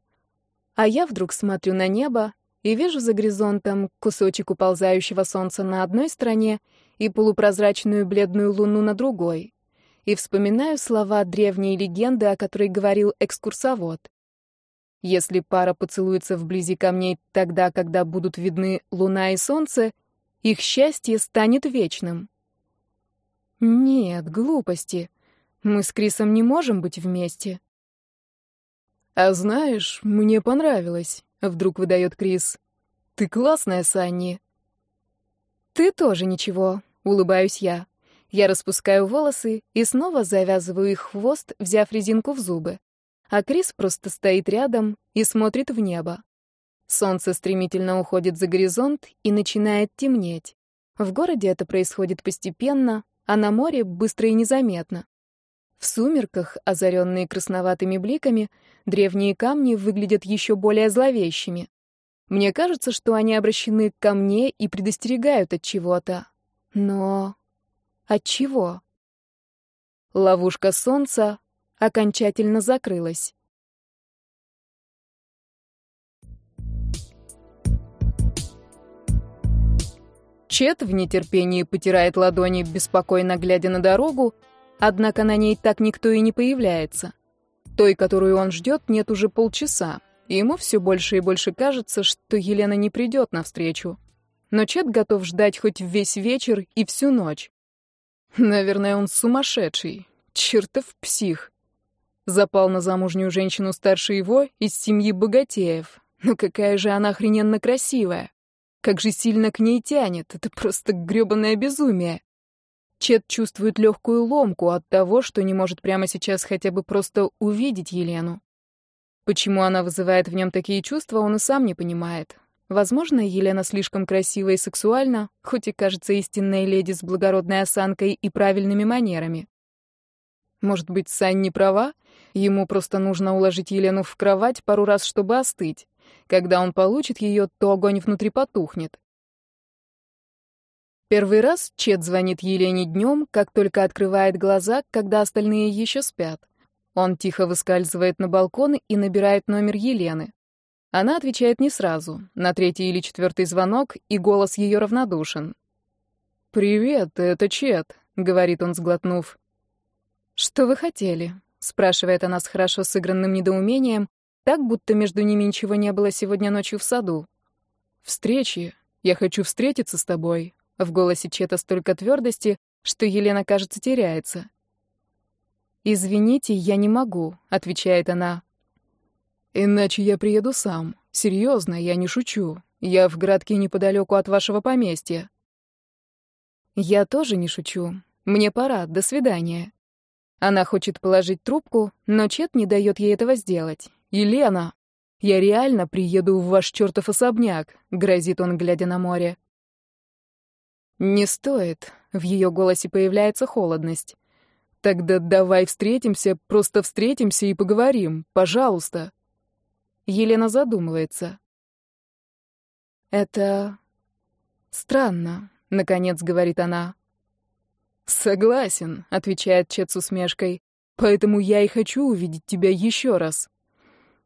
Speaker 2: А я вдруг смотрю на небо и вижу за горизонтом кусочек уползающего солнца на одной стороне и полупрозрачную бледную луну на другой и вспоминаю слова древней легенды, о которой говорил экскурсовод. Если пара поцелуется вблизи камней тогда, когда будут видны луна и солнце, их счастье станет вечным. Нет, глупости. Мы с Крисом не можем быть вместе. А знаешь, мне понравилось, вдруг выдает Крис. Ты классная, Санни. Ты тоже ничего, улыбаюсь я. Я распускаю волосы и снова завязываю их хвост, взяв резинку в зубы. А Крис просто стоит рядом и смотрит в небо. Солнце стремительно уходит за горизонт и начинает темнеть. В городе это происходит постепенно, а на море быстро и незаметно. В сумерках, озаренные красноватыми бликами, древние камни выглядят еще более зловещими. Мне кажется, что они обращены ко мне и предостерегают от чего-то. Но от чего? Ловушка солнца окончательно закрылась. Чет в нетерпении потирает ладони, беспокойно глядя на дорогу, однако на ней так никто и не появляется. Той, которую он ждет, нет уже полчаса, и ему все больше и больше кажется, что Елена не придет навстречу. Но Чет готов ждать хоть весь вечер и всю ночь. Наверное, он сумасшедший. Чертов псих. Запал на замужнюю женщину старше его из семьи богатеев. Но какая же она охрененно красивая. Как же сильно к ней тянет. Это просто грёбаное безумие. Чет чувствует легкую ломку от того, что не может прямо сейчас хотя бы просто увидеть Елену. Почему она вызывает в нем такие чувства, он и сам не понимает. Возможно, Елена слишком красива и сексуальна, хоть и кажется истинной леди с благородной осанкой и правильными манерами. Может быть, Сань не права? Ему просто нужно уложить Елену в кровать пару раз, чтобы остыть. Когда он получит ее, то огонь внутри потухнет. Первый раз Чет звонит Елене днем, как только открывает глаза, когда остальные еще спят. Он тихо выскальзывает на балкон и набирает номер Елены. Она отвечает не сразу, на третий или четвертый звонок, и голос ее равнодушен. «Привет, это Чет», — говорит он, сглотнув. «Что вы хотели?» — спрашивает она с хорошо сыгранным недоумением, так, будто между ними ничего не было сегодня ночью в саду. «Встречи. Я хочу встретиться с тобой». В голосе Чета столько твердости, что Елена, кажется, теряется. «Извините, я не могу», — отвечает она. Иначе я приеду сам. Серьезно, я не шучу. Я в градке неподалеку от вашего поместья. Я тоже не шучу. Мне пора, до свидания. Она хочет положить трубку, но Чет не дает ей этого сделать. «Елена, я реально приеду в ваш чертов особняк», — грозит он, глядя на море. «Не стоит», — в ее голосе появляется холодность. «Тогда давай встретимся, просто встретимся и поговорим, пожалуйста». Елена задумывается. «Это странно», — наконец говорит она. «Согласен», — отвечает Чет с усмешкой. «Поэтому я и хочу увидеть тебя еще раз».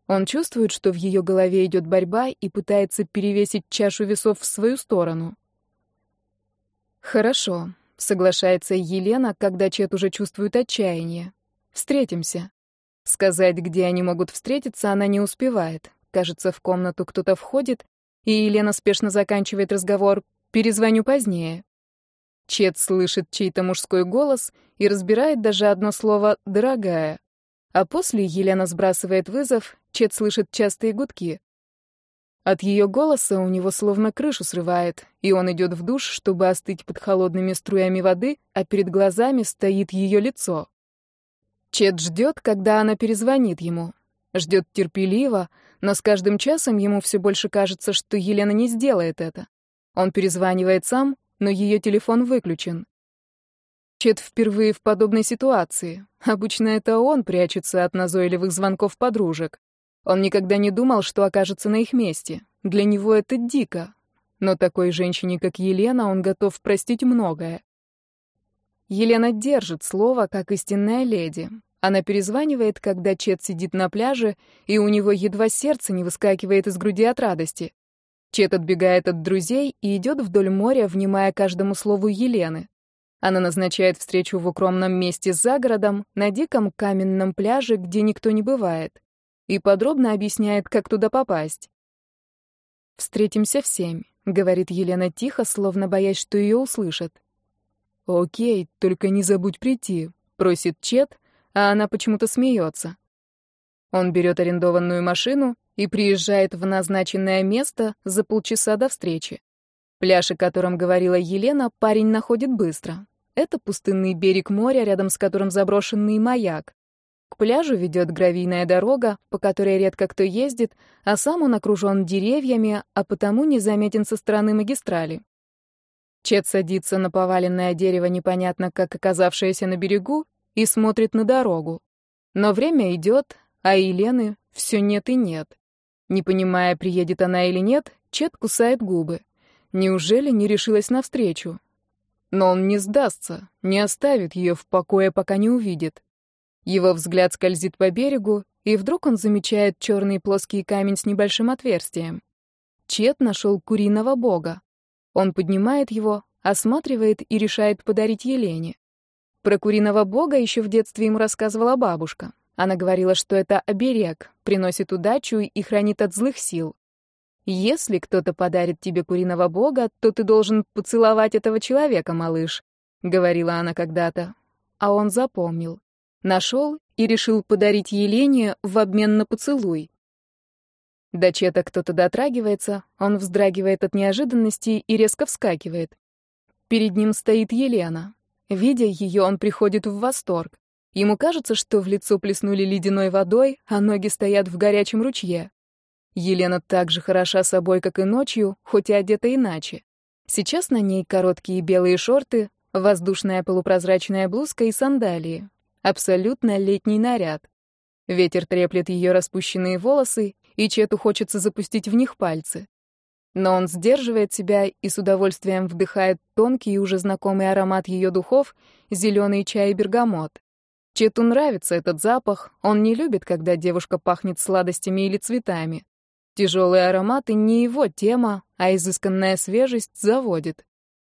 Speaker 2: Он чувствует, что в ее голове идет борьба и пытается перевесить чашу весов в свою сторону. «Хорошо», — соглашается Елена, когда Чет уже чувствует отчаяние. «Встретимся». Сказать, где они могут встретиться, она не успевает. Кажется, в комнату кто-то входит, и Елена спешно заканчивает разговор «перезвоню позднее». Чет слышит чей-то мужской голос и разбирает даже одно слово «дорогая». А после Елена сбрасывает вызов, Чет слышит частые гудки.
Speaker 1: От ее голоса у него словно крышу срывает, и он идет в душ, чтобы остыть под холодными струями воды, а перед глазами стоит ее лицо. Чет ждет, когда она перезвонит ему. Ждет терпеливо, но с каждым часом ему все больше кажется, что Елена не сделает это. Он перезванивает сам, но ее телефон выключен. Чет впервые в подобной ситуации. Обычно это он прячется от назойливых звонков подружек. Он никогда не думал, что окажется на их месте. Для него это дико. Но такой женщине, как Елена, он готов простить многое. Елена держит слово, как истинная леди. Она перезванивает, когда Чет сидит на пляже, и у него едва сердце не выскакивает из груди от радости. Чет отбегает от друзей и идет вдоль моря, внимая каждому слову Елены. Она назначает встречу в укромном месте за городом, на диком каменном пляже, где никто не бывает, и подробно объясняет, как туда попасть. «Встретимся в семь», — говорит Елена тихо, словно боясь, что ее услышат. «Окей, только не забудь прийти», — просит Чет, а она почему-то смеется. Он берет арендованную машину и приезжает в назначенное место за полчаса до встречи. Пляж, о котором говорила Елена, парень находит быстро. Это пустынный берег моря, рядом с которым заброшенный маяк. Пляжу ведет гравийная дорога, по которой редко кто ездит, а сам он окружен деревьями, а потому незаметен со стороны магистрали. Чет садится на поваленное дерево, непонятно как оказавшееся на берегу, и смотрит на дорогу. Но время идет, а Елены все нет и нет. Не понимая, приедет она или нет, Чет кусает губы. Неужели не решилась навстречу? Но он не сдастся, не оставит ее в покое, пока не увидит. Его взгляд скользит по берегу, и вдруг он замечает черный плоский камень с небольшим отверстием. Чет нашел куриного бога. Он поднимает его, осматривает и решает подарить Елене. Про куриного бога еще в детстве ему рассказывала бабушка. Она говорила, что это оберег, приносит удачу и хранит от злых сил. Если кто-то подарит тебе куриного бога, то ты должен поцеловать этого человека, малыш, говорила она когда-то. А он запомнил, нашел и решил подарить Елене в обмен на поцелуй. До Чета кто-то дотрагивается, он вздрагивает от неожиданности и резко вскакивает. Перед ним стоит Елена. Видя ее, он приходит в восторг. Ему кажется, что в лицо плеснули ледяной водой, а ноги стоят в горячем ручье. Елена так же хороша собой, как и ночью, хоть и одета иначе. Сейчас на ней короткие белые шорты, воздушная полупрозрачная блузка и сандалии. Абсолютно летний наряд. Ветер треплет ее распущенные волосы, и Чету хочется запустить в них пальцы. Но он сдерживает себя и с удовольствием вдыхает тонкий и уже знакомый аромат ее духов, зеленый чай и бергамот. Чету нравится этот запах, он не любит, когда девушка пахнет сладостями или цветами. Тяжелые ароматы не его тема, а изысканная свежесть заводит.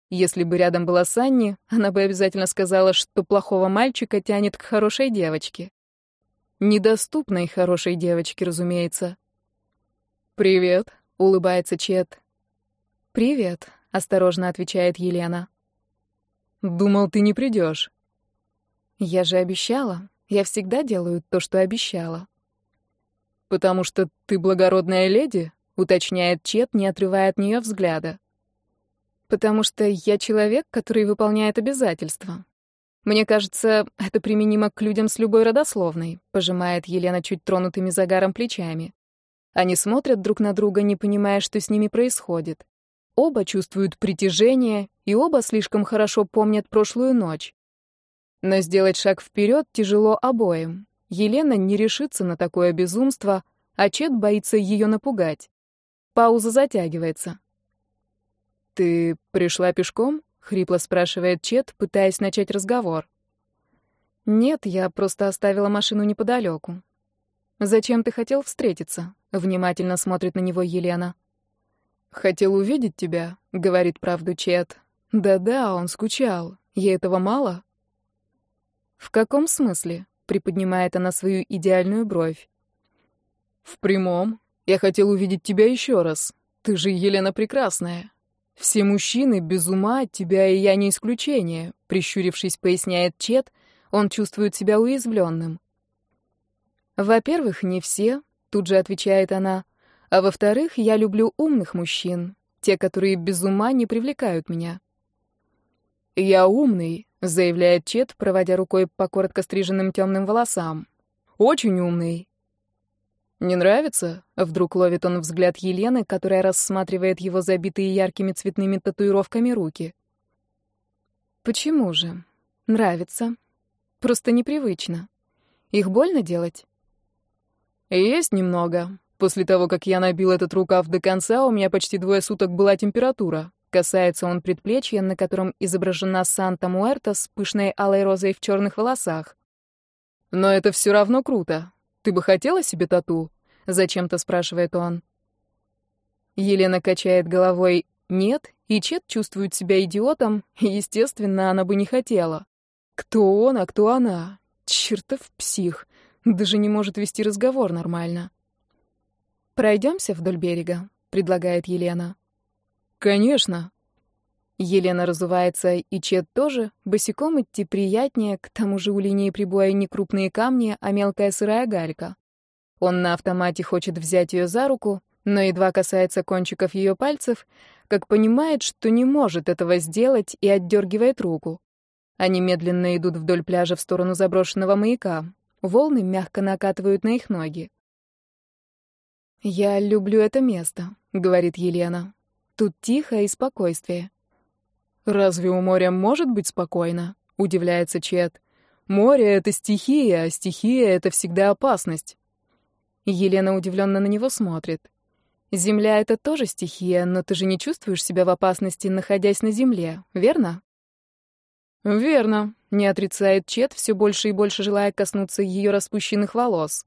Speaker 1: Если бы рядом была Санни, она бы обязательно сказала, что плохого мальчика тянет к хорошей девочке. Недоступной хорошей девочке, разумеется. «Привет», — улыбается Чет. «Привет», — осторожно отвечает Елена. «Думал, ты не придешь». «Я же обещала. Я всегда делаю то, что обещала». «Потому что ты благородная леди?» — уточняет Чет, не отрывая от нее взгляда. «Потому что я человек, который выполняет обязательства. Мне кажется, это применимо к людям с любой родословной», — пожимает Елена чуть тронутыми загаром плечами. Они смотрят друг на друга, не понимая, что с ними происходит. Оба чувствуют притяжение, и оба слишком хорошо помнят прошлую ночь. Но сделать шаг вперед тяжело обоим. Елена не решится на такое безумство, а Чет боится ее напугать. Пауза затягивается. «Ты пришла пешком?» — хрипло спрашивает Чет, пытаясь начать разговор. «Нет, я просто оставила машину неподалеку. Зачем ты хотел встретиться?» Внимательно смотрит на него Елена. «Хотел увидеть тебя», — говорит правду Чет. «Да-да, он скучал. Ей этого мало?» «В каком смысле?» — приподнимает она свою идеальную бровь. «В прямом. Я хотел увидеть тебя еще раз. Ты же Елена Прекрасная. Все мужчины без ума от тебя, и я не исключение», — прищурившись, поясняет Чет. Он чувствует себя уязвленным. «Во-первых, не все», Тут же отвечает она. А во-вторых, я люблю умных мужчин, те, которые без ума не привлекают меня.
Speaker 3: «Я умный», — заявляет Чет, проводя рукой по коротко стриженным темным волосам. «Очень умный». «Не нравится?» — вдруг ловит он взгляд Елены, которая рассматривает его забитые яркими цветными татуировками руки.
Speaker 1: «Почему же? Нравится. Просто непривычно. Их больно делать?»
Speaker 3: «Есть немного. После того, как я набил этот рукав до конца, у меня почти двое суток была температура. Касается он предплечья, на котором изображена Санта Муэрта с пышной алой розой в черных волосах. «Но это все равно круто. Ты бы хотела себе тату?» — зачем-то спрашивает он. Елена качает головой «нет», и Чет чувствует себя идиотом, естественно, она бы не хотела. Кто он, а кто она? Чертов псих. Даже не может вести разговор нормально.
Speaker 1: «Пройдемся вдоль берега», — предлагает Елена.
Speaker 3: «Конечно».
Speaker 1: Елена разувается, и Чет тоже. Босиком идти приятнее, к тому же у линии прибоя не крупные камни, а мелкая сырая галька. Он на автомате хочет взять ее за руку, но едва касается кончиков ее пальцев, как понимает, что не может этого сделать, и отдергивает руку. Они медленно идут вдоль пляжа в сторону заброшенного маяка. Волны мягко накатывают на их ноги. «Я люблю это место», — говорит Елена. Тут тихо и спокойствие.
Speaker 3: «Разве у моря может быть спокойно?» — удивляется Чет. «Море — это стихия, а стихия — это всегда опасность».
Speaker 1: Елена удивленно на него смотрит. «Земля — это тоже стихия, но ты же не чувствуешь себя в опасности, находясь на земле, верно?»
Speaker 3: «Верно», — не отрицает Чет, все больше и больше желая коснуться ее распущенных волос.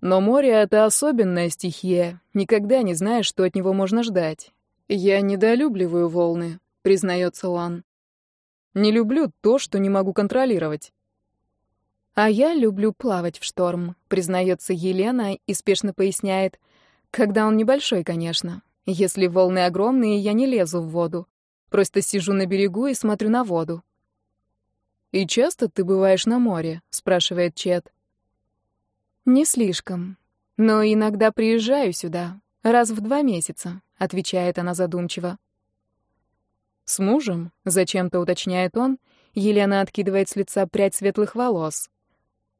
Speaker 3: «Но море — это особенная стихия, никогда не знаешь, что от него можно ждать. «Я недолюбливаю волны», — признается он. «Не люблю то, что не могу контролировать».
Speaker 1: «А я люблю плавать в шторм», — признается Елена и спешно поясняет. «Когда он небольшой, конечно. Если волны огромные, я не лезу в воду. Просто сижу на берегу и смотрю на воду».
Speaker 3: «И часто ты бываешь на море?» — спрашивает Чет.
Speaker 1: «Не слишком. Но иногда приезжаю сюда. Раз в два месяца. — отвечает она задумчиво.
Speaker 3: «С мужем?» — зачем-то уточняет он. Елена откидывает с лица прядь светлых волос.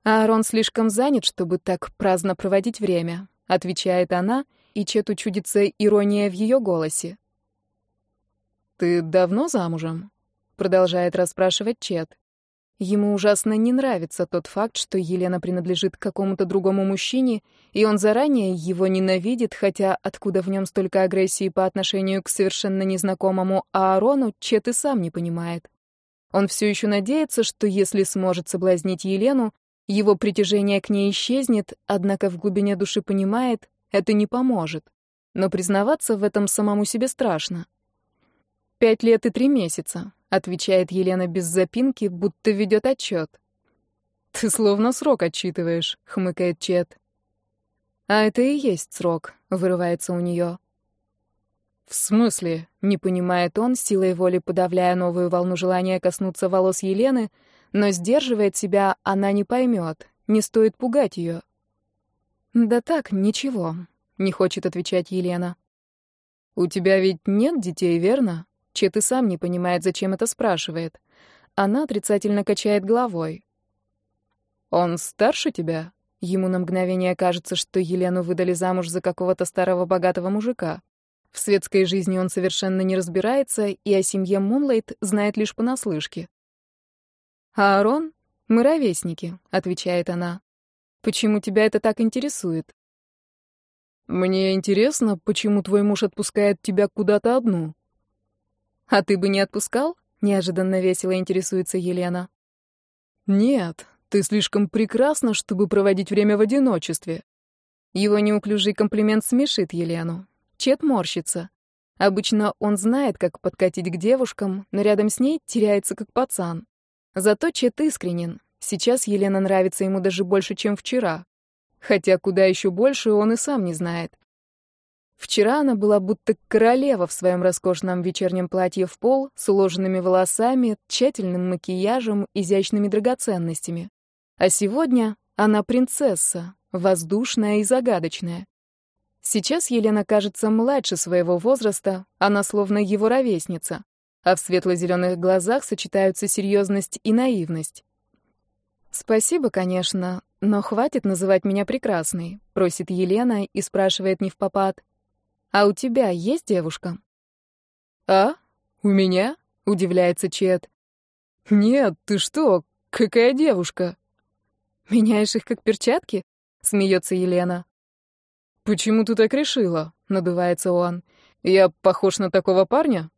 Speaker 1: «Аарон слишком занят, чтобы так праздно проводить время», — отвечает она, и Чету чудится ирония в ее голосе.
Speaker 3: «Ты давно замужем?» — продолжает расспрашивать Чет.
Speaker 1: Ему ужасно не нравится тот факт, что Елена принадлежит какому-то другому мужчине, и он заранее его ненавидит, хотя откуда в нем столько агрессии по отношению к совершенно незнакомому Аарону, Чет и сам не понимает. Он все еще надеется, что если сможет соблазнить Елену, его притяжение к ней исчезнет, однако в глубине души понимает, это не поможет. Но признаваться в этом самому себе страшно. Пять лет и три месяца. — отвечает Елена без запинки, будто ведет отчет.
Speaker 3: «Ты словно срок отчитываешь», — хмыкает Чет.
Speaker 1: «А это и есть срок», — вырывается у нее.
Speaker 3: «В смысле?» — не понимает он, силой воли подавляя новую волну желания коснуться волос Елены, но сдерживает себя, она не поймет, не стоит пугать ее.
Speaker 1: «Да так, ничего», — не хочет отвечать Елена.
Speaker 3: «У тебя ведь нет детей, верно?» Чет и сам не понимает, зачем это спрашивает. Она отрицательно качает головой. «Он старше тебя?» Ему на мгновение кажется, что Елену выдали замуж за какого-то старого богатого мужика. В светской жизни он совершенно не разбирается и о семье Мунлайт знает лишь понаслышке.
Speaker 1: «А Аарон? Мы ровесники», — отвечает она. «Почему тебя это так интересует?»
Speaker 3: «Мне интересно, почему твой муж отпускает тебя куда-то одну?»
Speaker 1: «А ты бы не отпускал?» — неожиданно весело интересуется Елена.
Speaker 3: «Нет, ты слишком прекрасна, чтобы проводить время в одиночестве».
Speaker 1: Его неуклюжий комплимент смешит Елену. Чет морщится. Обычно он знает, как подкатить к девушкам, но рядом с ней теряется как пацан. Зато Чет искренен. Сейчас Елена нравится ему даже больше, чем вчера. Хотя куда еще больше, он и сам не знает. Вчера она была будто королева в своем роскошном вечернем платье в пол, с уложенными волосами, тщательным макияжем, изящными драгоценностями. А сегодня она принцесса, воздушная и загадочная. Сейчас Елена кажется младше своего возраста, она словно его ровесница, а в светло-зеленых глазах сочетаются серьезность и наивность. «Спасибо, конечно, но хватит называть меня прекрасной», — просит Елена и спрашивает не в попад. «А у тебя есть девушка?»
Speaker 2: «А? У меня?» — удивляется Чет. «Нет, ты что? Какая девушка?»
Speaker 1: «Меняешь их как перчатки?» — смеется Елена.
Speaker 2: «Почему ты так решила?» — надувается он. «Я похож на такого парня?»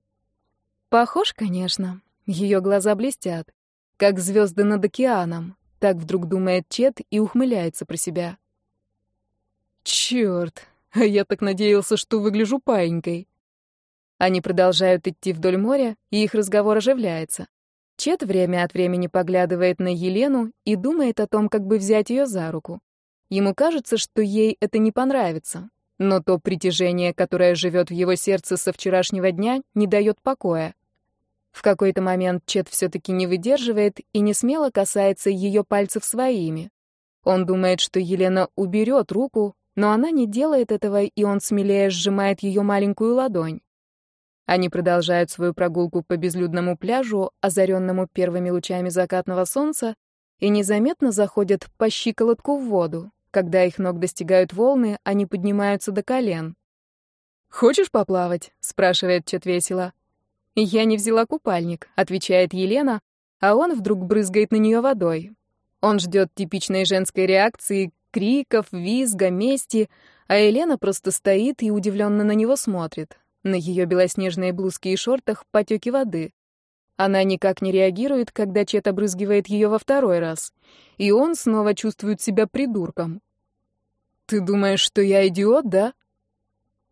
Speaker 1: «Похож, конечно». Ее глаза блестят, как звезды над океаном. Так вдруг думает Чет и ухмыляется про себя.
Speaker 2: «Черт, а я так надеялся, что выгляжу паинькой».
Speaker 1: Они продолжают идти вдоль моря, и их разговор оживляется. Чет время от времени поглядывает на Елену и думает о том, как бы взять ее за руку. Ему кажется, что ей это не понравится, но то притяжение, которое живет в его сердце со вчерашнего дня, не дает покоя. В какой-то момент Чет все-таки не выдерживает и не смело касается ее пальцев своими. Он думает, что Елена уберет руку, но она не делает этого, и он смелее сжимает ее маленькую ладонь. Они продолжают свою прогулку по безлюдному пляжу, озаренному первыми лучами закатного солнца, и незаметно заходят по щиколотку в воду. Когда их ног достигают волны, они поднимаются до колен.
Speaker 2: «Хочешь поплавать?» — спрашивает Чет весело.
Speaker 1: «Я не взяла купальник», — отвечает Елена, а он вдруг брызгает на нее водой. Он ждет типичной женской реакции, криков, визга, мести, а Елена просто стоит и удивленно на него смотрит. На ее белоснежные блузки и шортах потеки воды. Она никак не реагирует, когда Чет обрызгивает ее во второй раз. И он снова чувствует себя придурком.
Speaker 2: «Ты думаешь, что я идиот, да?»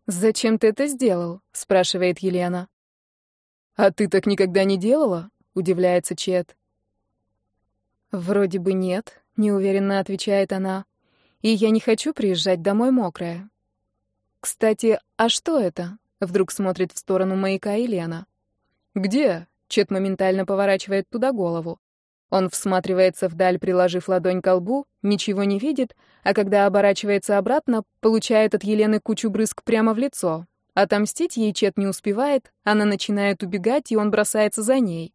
Speaker 1: «Зачем ты это сделал?» — спрашивает Елена.
Speaker 2: «А ты так никогда не делала?» — удивляется Чет.
Speaker 1: «Вроде бы нет», — неуверенно отвечает она. «И я не хочу приезжать домой мокрая». «Кстати, а что это?» — вдруг смотрит в сторону маяка Елена.
Speaker 2: «Где?»
Speaker 1: Чет моментально поворачивает туда голову. Он всматривается вдаль, приложив ладонь к лбу, ничего не видит, а когда оборачивается обратно, получает от Елены кучу брызг прямо в лицо. Отомстить ей Чет не успевает, она начинает убегать, и он бросается за ней.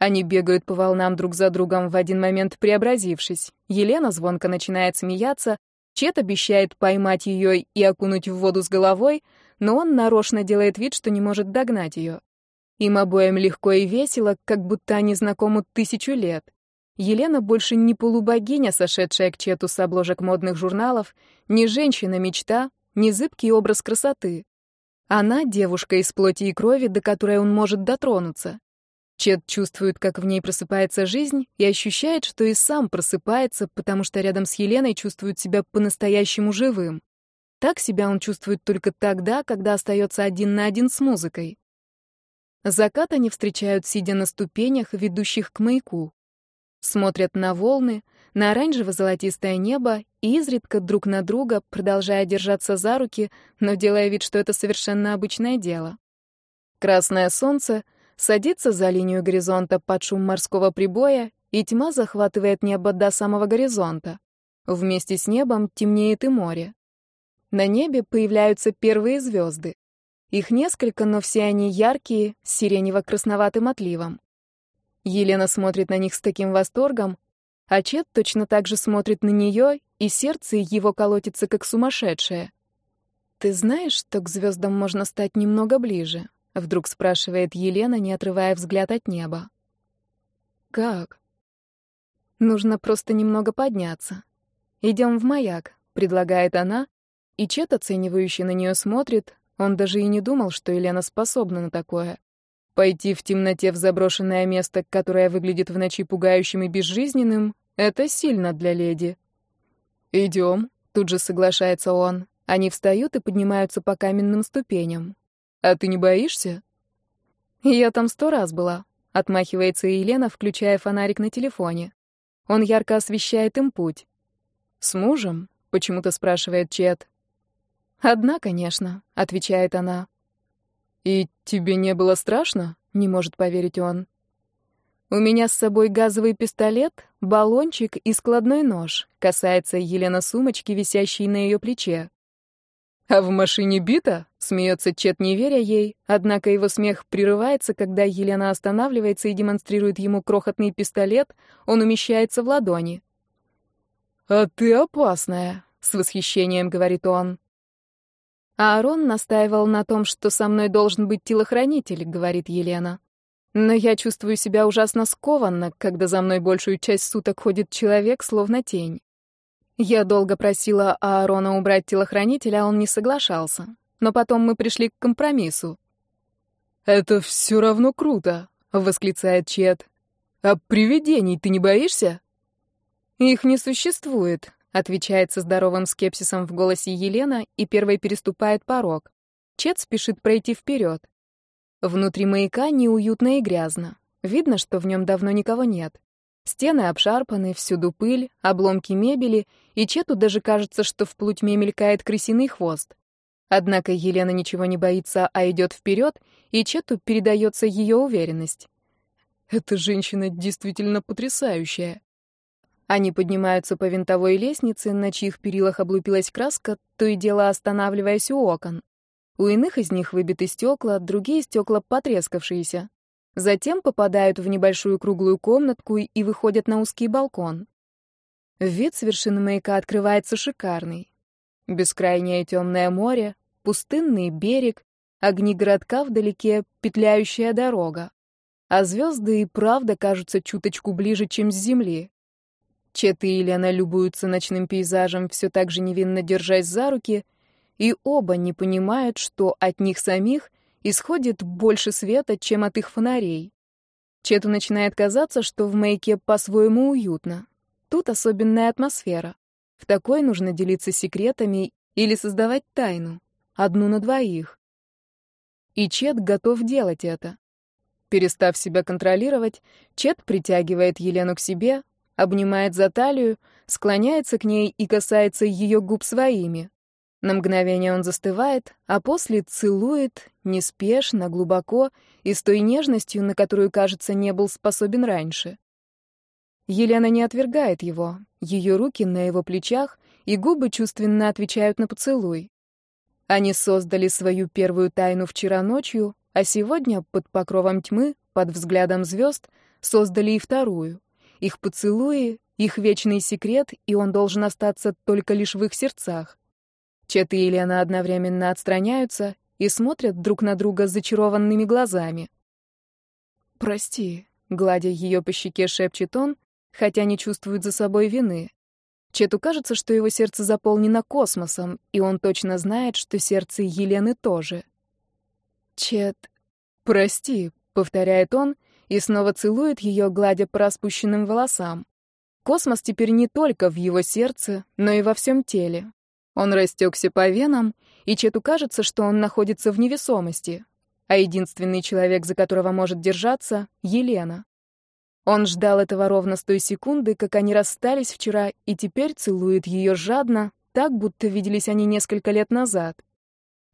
Speaker 1: Они бегают по волнам друг за другом в один момент преобразившись. Елена звонко начинает смеяться, Чет обещает поймать ее и окунуть в воду с головой, но он нарочно делает вид, что не может догнать ее. Им обоим легко и весело, как будто они знакомы тысячу лет. Елена больше не полубогиня, сошедшая к чету с обложек модных журналов, не женщина-мечта, не зыбкий образ красоты. Она — девушка из плоти и крови, до которой он может дотронуться. Чет чувствует, как в ней просыпается жизнь, и ощущает, что и сам просыпается, потому что рядом с Еленой чувствует себя по-настоящему живым. Так себя он чувствует только тогда, когда остается один на один с музыкой. Закат они встречают, сидя на ступенях, ведущих к маяку. Смотрят на волны, на оранжево-золотистое небо и изредка друг на друга, продолжая держаться за руки, но делая вид, что это совершенно обычное дело. Красное солнце садится за линию горизонта под шум морского прибоя, и тьма захватывает небо до самого горизонта. Вместе с небом темнеет и море. На небе появляются первые звезды. Их несколько, но все они яркие, сиренево-красноватым отливом. Елена смотрит на них с таким восторгом, а Чет точно так же смотрит на нее, и сердце его колотится как сумасшедшее. «Ты знаешь, что к звездам можно стать немного ближе?» — вдруг спрашивает Елена, не отрывая взгляд от неба.
Speaker 2: «Как?»
Speaker 1: «Нужно просто немного подняться. Идем в маяк», — предлагает она, и Чет, оценивающий на нее, смотрит, он даже и не думал, что Елена способна на такое. Пойти в темноте в заброшенное место, которое выглядит в ночи пугающим и безжизненным, это сильно для леди.
Speaker 2: «Идем», — тут же соглашается он.
Speaker 1: Они встают и поднимаются по каменным ступеням.
Speaker 2: «А ты не боишься?»
Speaker 1: «Я там сто раз была», — отмахивается Елена, включая фонарик на телефоне. Он ярко освещает им путь.
Speaker 2: «С мужем?» — почему-то спрашивает Чет.
Speaker 1: «Одна, конечно», — отвечает она.
Speaker 2: «И тебе не было страшно?» — не может поверить он.
Speaker 1: «У меня с собой газовый пистолет, баллончик и складной нож», — касается Елена сумочки, висящей на ее плече. «А в машине бита?» — смеется Чет, не веря ей, однако его смех прерывается, когда Елена останавливается и демонстрирует ему крохотный пистолет, он умещается в ладони.
Speaker 2: «А ты опасная», — с восхищением говорит он.
Speaker 1: Аарон настаивал на том, что со мной должен быть телохранитель, говорит Елена. Но я чувствую себя ужасно скованно, когда за мной большую часть суток ходит человек, словно тень. Я долго просила Аарона убрать телохранителя, а он не соглашался. Но потом мы пришли к компромиссу.
Speaker 2: «Это все равно круто», — восклицает Чет. «А привидений ты не боишься?»
Speaker 1: «Их не существует», — отвечает со здоровым скепсисом в голосе Елена и первой переступает порог. Чет спешит пройти вперед. Внутри маяка неуютно и грязно. Видно, что в нем давно никого нет. Стены обшарпаны, всюду пыль, обломки мебели, и Чету даже кажется, что в плутьме мелькает крысиный хвост. Однако Елена ничего не боится, а идет вперед, и Чету передается ее уверенность.
Speaker 2: Эта женщина действительно потрясающая.
Speaker 1: Они поднимаются по винтовой лестнице, на чьих перилах облупилась краска, то и дело останавливаясь у окон. У иных из них выбиты стекла, другие стекла потрескавшиеся. Затем попадают в небольшую круглую комнатку и выходят на узкий балкон. Вид с вершины маяка открывается шикарный. Бескрайнее темное море, пустынный берег, огни городка вдалеке, петляющая дорога. А звезды и правда кажутся чуточку ближе, чем с земли. Чет и Елена любуются ночным пейзажем, все так же невинно держась за руки, и оба не понимают, что от них самих исходит больше света, чем от их фонарей. Чету начинает казаться, что в маяке по-своему уютно. Тут особенная атмосфера. В такой нужно делиться секретами или создавать тайну. Одну на двоих. И Чет готов делать это. Перестав себя контролировать, Чет притягивает Елену к себе, обнимает за талию, склоняется к ней и касается ее губ своими. На мгновение он застывает, а после целует, неспешно, глубоко и с той нежностью, на которую, кажется, не был способен раньше. Елена не отвергает его, ее руки на его плечах, и губы чувственно отвечают на поцелуй. Они создали свою первую тайну вчера ночью, а сегодня, под покровом тьмы, под взглядом звезд, создали и вторую. Их поцелуи, их вечный секрет, и он должен остаться только лишь в их сердцах. Чет и Елена одновременно отстраняются и смотрят друг на друга зачарованными глазами. «Прости», — гладя ее по щеке, шепчет он, хотя не чувствует за собой вины. Чету кажется, что его сердце заполнено космосом, и он точно знает, что сердце Елены тоже. «Чет, прости», — повторяет он, и снова целует ее, гладя по распущенным волосам. Космос теперь не только в его сердце, но и во всем теле. Он растекся по венам, и Чету кажется, что он находится в невесомости, а единственный человек, за которого может держаться — Елена. Он ждал этого ровно с той секунды, как они расстались вчера, и теперь целует ее жадно, так, будто виделись они несколько лет назад.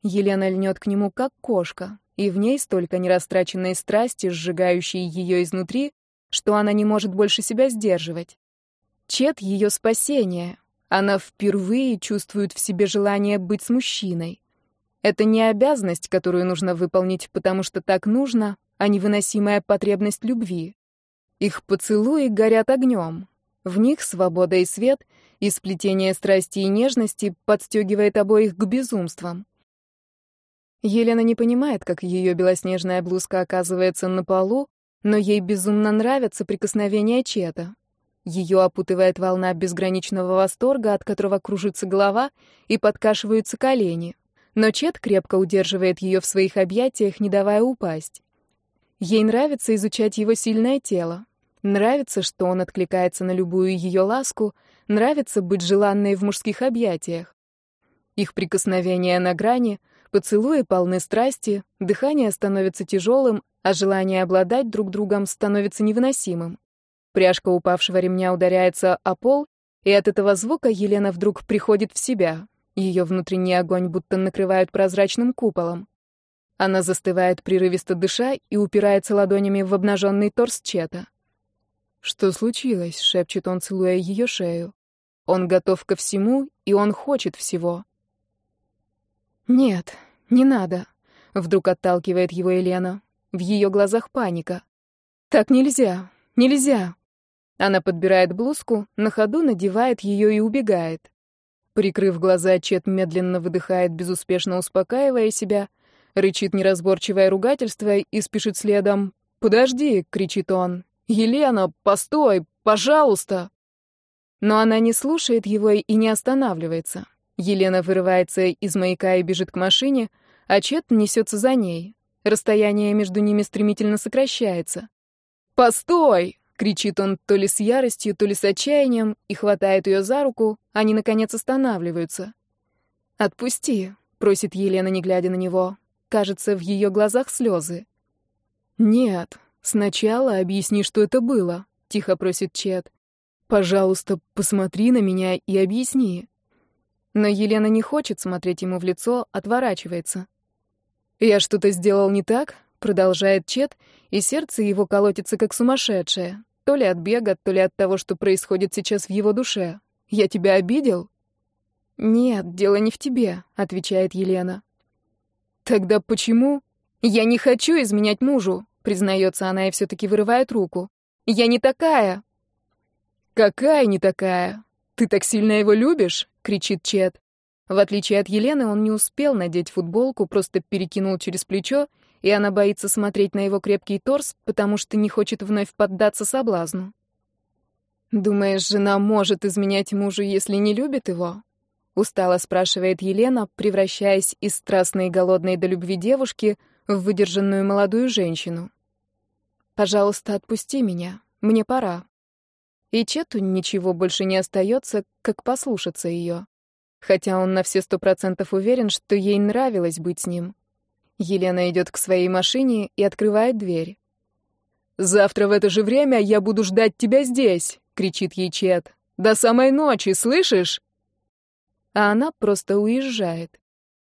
Speaker 1: Елена льнет к нему, как кошка, и в ней столько нерастраченной страсти, сжигающей ее изнутри, что она не может больше себя сдерживать. Чет — ее спасение, она впервые чувствует в себе желание быть с мужчиной. Это не обязанность, которую нужно выполнить, потому что так нужно, а невыносимая потребность любви. Их поцелуи горят огнем. В них свобода и свет, и сплетение страсти и нежности подстегивает обоих к безумствам. Елена не понимает, как ее белоснежная блузка оказывается на полу, но ей безумно нравятся прикосновения Чета. Ее опутывает волна безграничного восторга, от которого кружится голова и подкашиваются колени. Но Чет крепко удерживает ее в своих объятиях, не давая упасть. Ей нравится изучать его сильное тело. Нравится, что он откликается на любую ее ласку, нравится быть желанной в мужских объятиях. Их прикосновения на грани, поцелуи полны страсти, дыхание становится тяжелым, а желание обладать друг другом становится невыносимым. Пряжка упавшего ремня ударяется о пол, и от этого звука Елена вдруг приходит в себя. Ее внутренний огонь будто накрывают прозрачным куполом. Она застывает, прерывисто дыша, и упирается ладонями в обнаженный торс Чета. «Что случилось?» — шепчет он, целуя ее шею. Он готов ко всему, и он хочет всего. Нет, не надо. Вдруг отталкивает его Елена. В ее глазах паника. Так нельзя, нельзя. Она подбирает блузку, на ходу надевает ее и убегает. Прикрыв глаза, Чет медленно выдыхает, безуспешно успокаивая себя, рычит неразборчивое ругательство и спешит следом. «Подожди!» — кричит он. «Елена, постой! Пожалуйста!» Но она не слушает его и не останавливается. Елена вырывается из маяка и бежит к машине, а Чет несется за ней. Расстояние между ними стремительно сокращается. «Постой!» — кричит он то ли с яростью, то ли с отчаянием и хватает ее за руку, они, наконец, останавливаются. «Отпусти», — просит Елена, не глядя на него. Кажется, в ее глазах слезы. «Нет, сначала объясни, что это было», — тихо просит Чет. «Пожалуйста, посмотри на меня и объясни». Но Елена не хочет смотреть ему в лицо, отворачивается. «Я что-то сделал не так?» — продолжает Чет, и сердце его колотится как сумасшедшее. То ли от бега, то ли от того, что происходит сейчас в его душе. «Я тебя обидел?» «Нет, дело не в тебе», — отвечает Елена. «Тогда почему?» «Я не хочу изменять мужу», — признается она и все-таки вырывает руку. «Я не такая». «Какая не такая? Ты так сильно его любишь?» — кричит Чет. В отличие от Елены, он не успел надеть футболку, просто перекинул через плечо, и она боится смотреть на его крепкий торс, потому что не хочет вновь поддаться соблазну. «Думаешь, жена может изменять мужу, если не любит его?» Устало спрашивает Елена, превращаясь из страстной и голодной до любви девушки в выдержанную молодую женщину. «Пожалуйста, отпусти меня. Мне пора». И Чету ничего больше не остается, как послушаться ее хотя он на все сто процентов уверен, что ей нравилось быть с ним. Елена идет к своей машине и открывает дверь. «Завтра в это же время я буду ждать тебя здесь!» — кричит ей Чет. «До самой ночи, слышишь?» А она просто уезжает.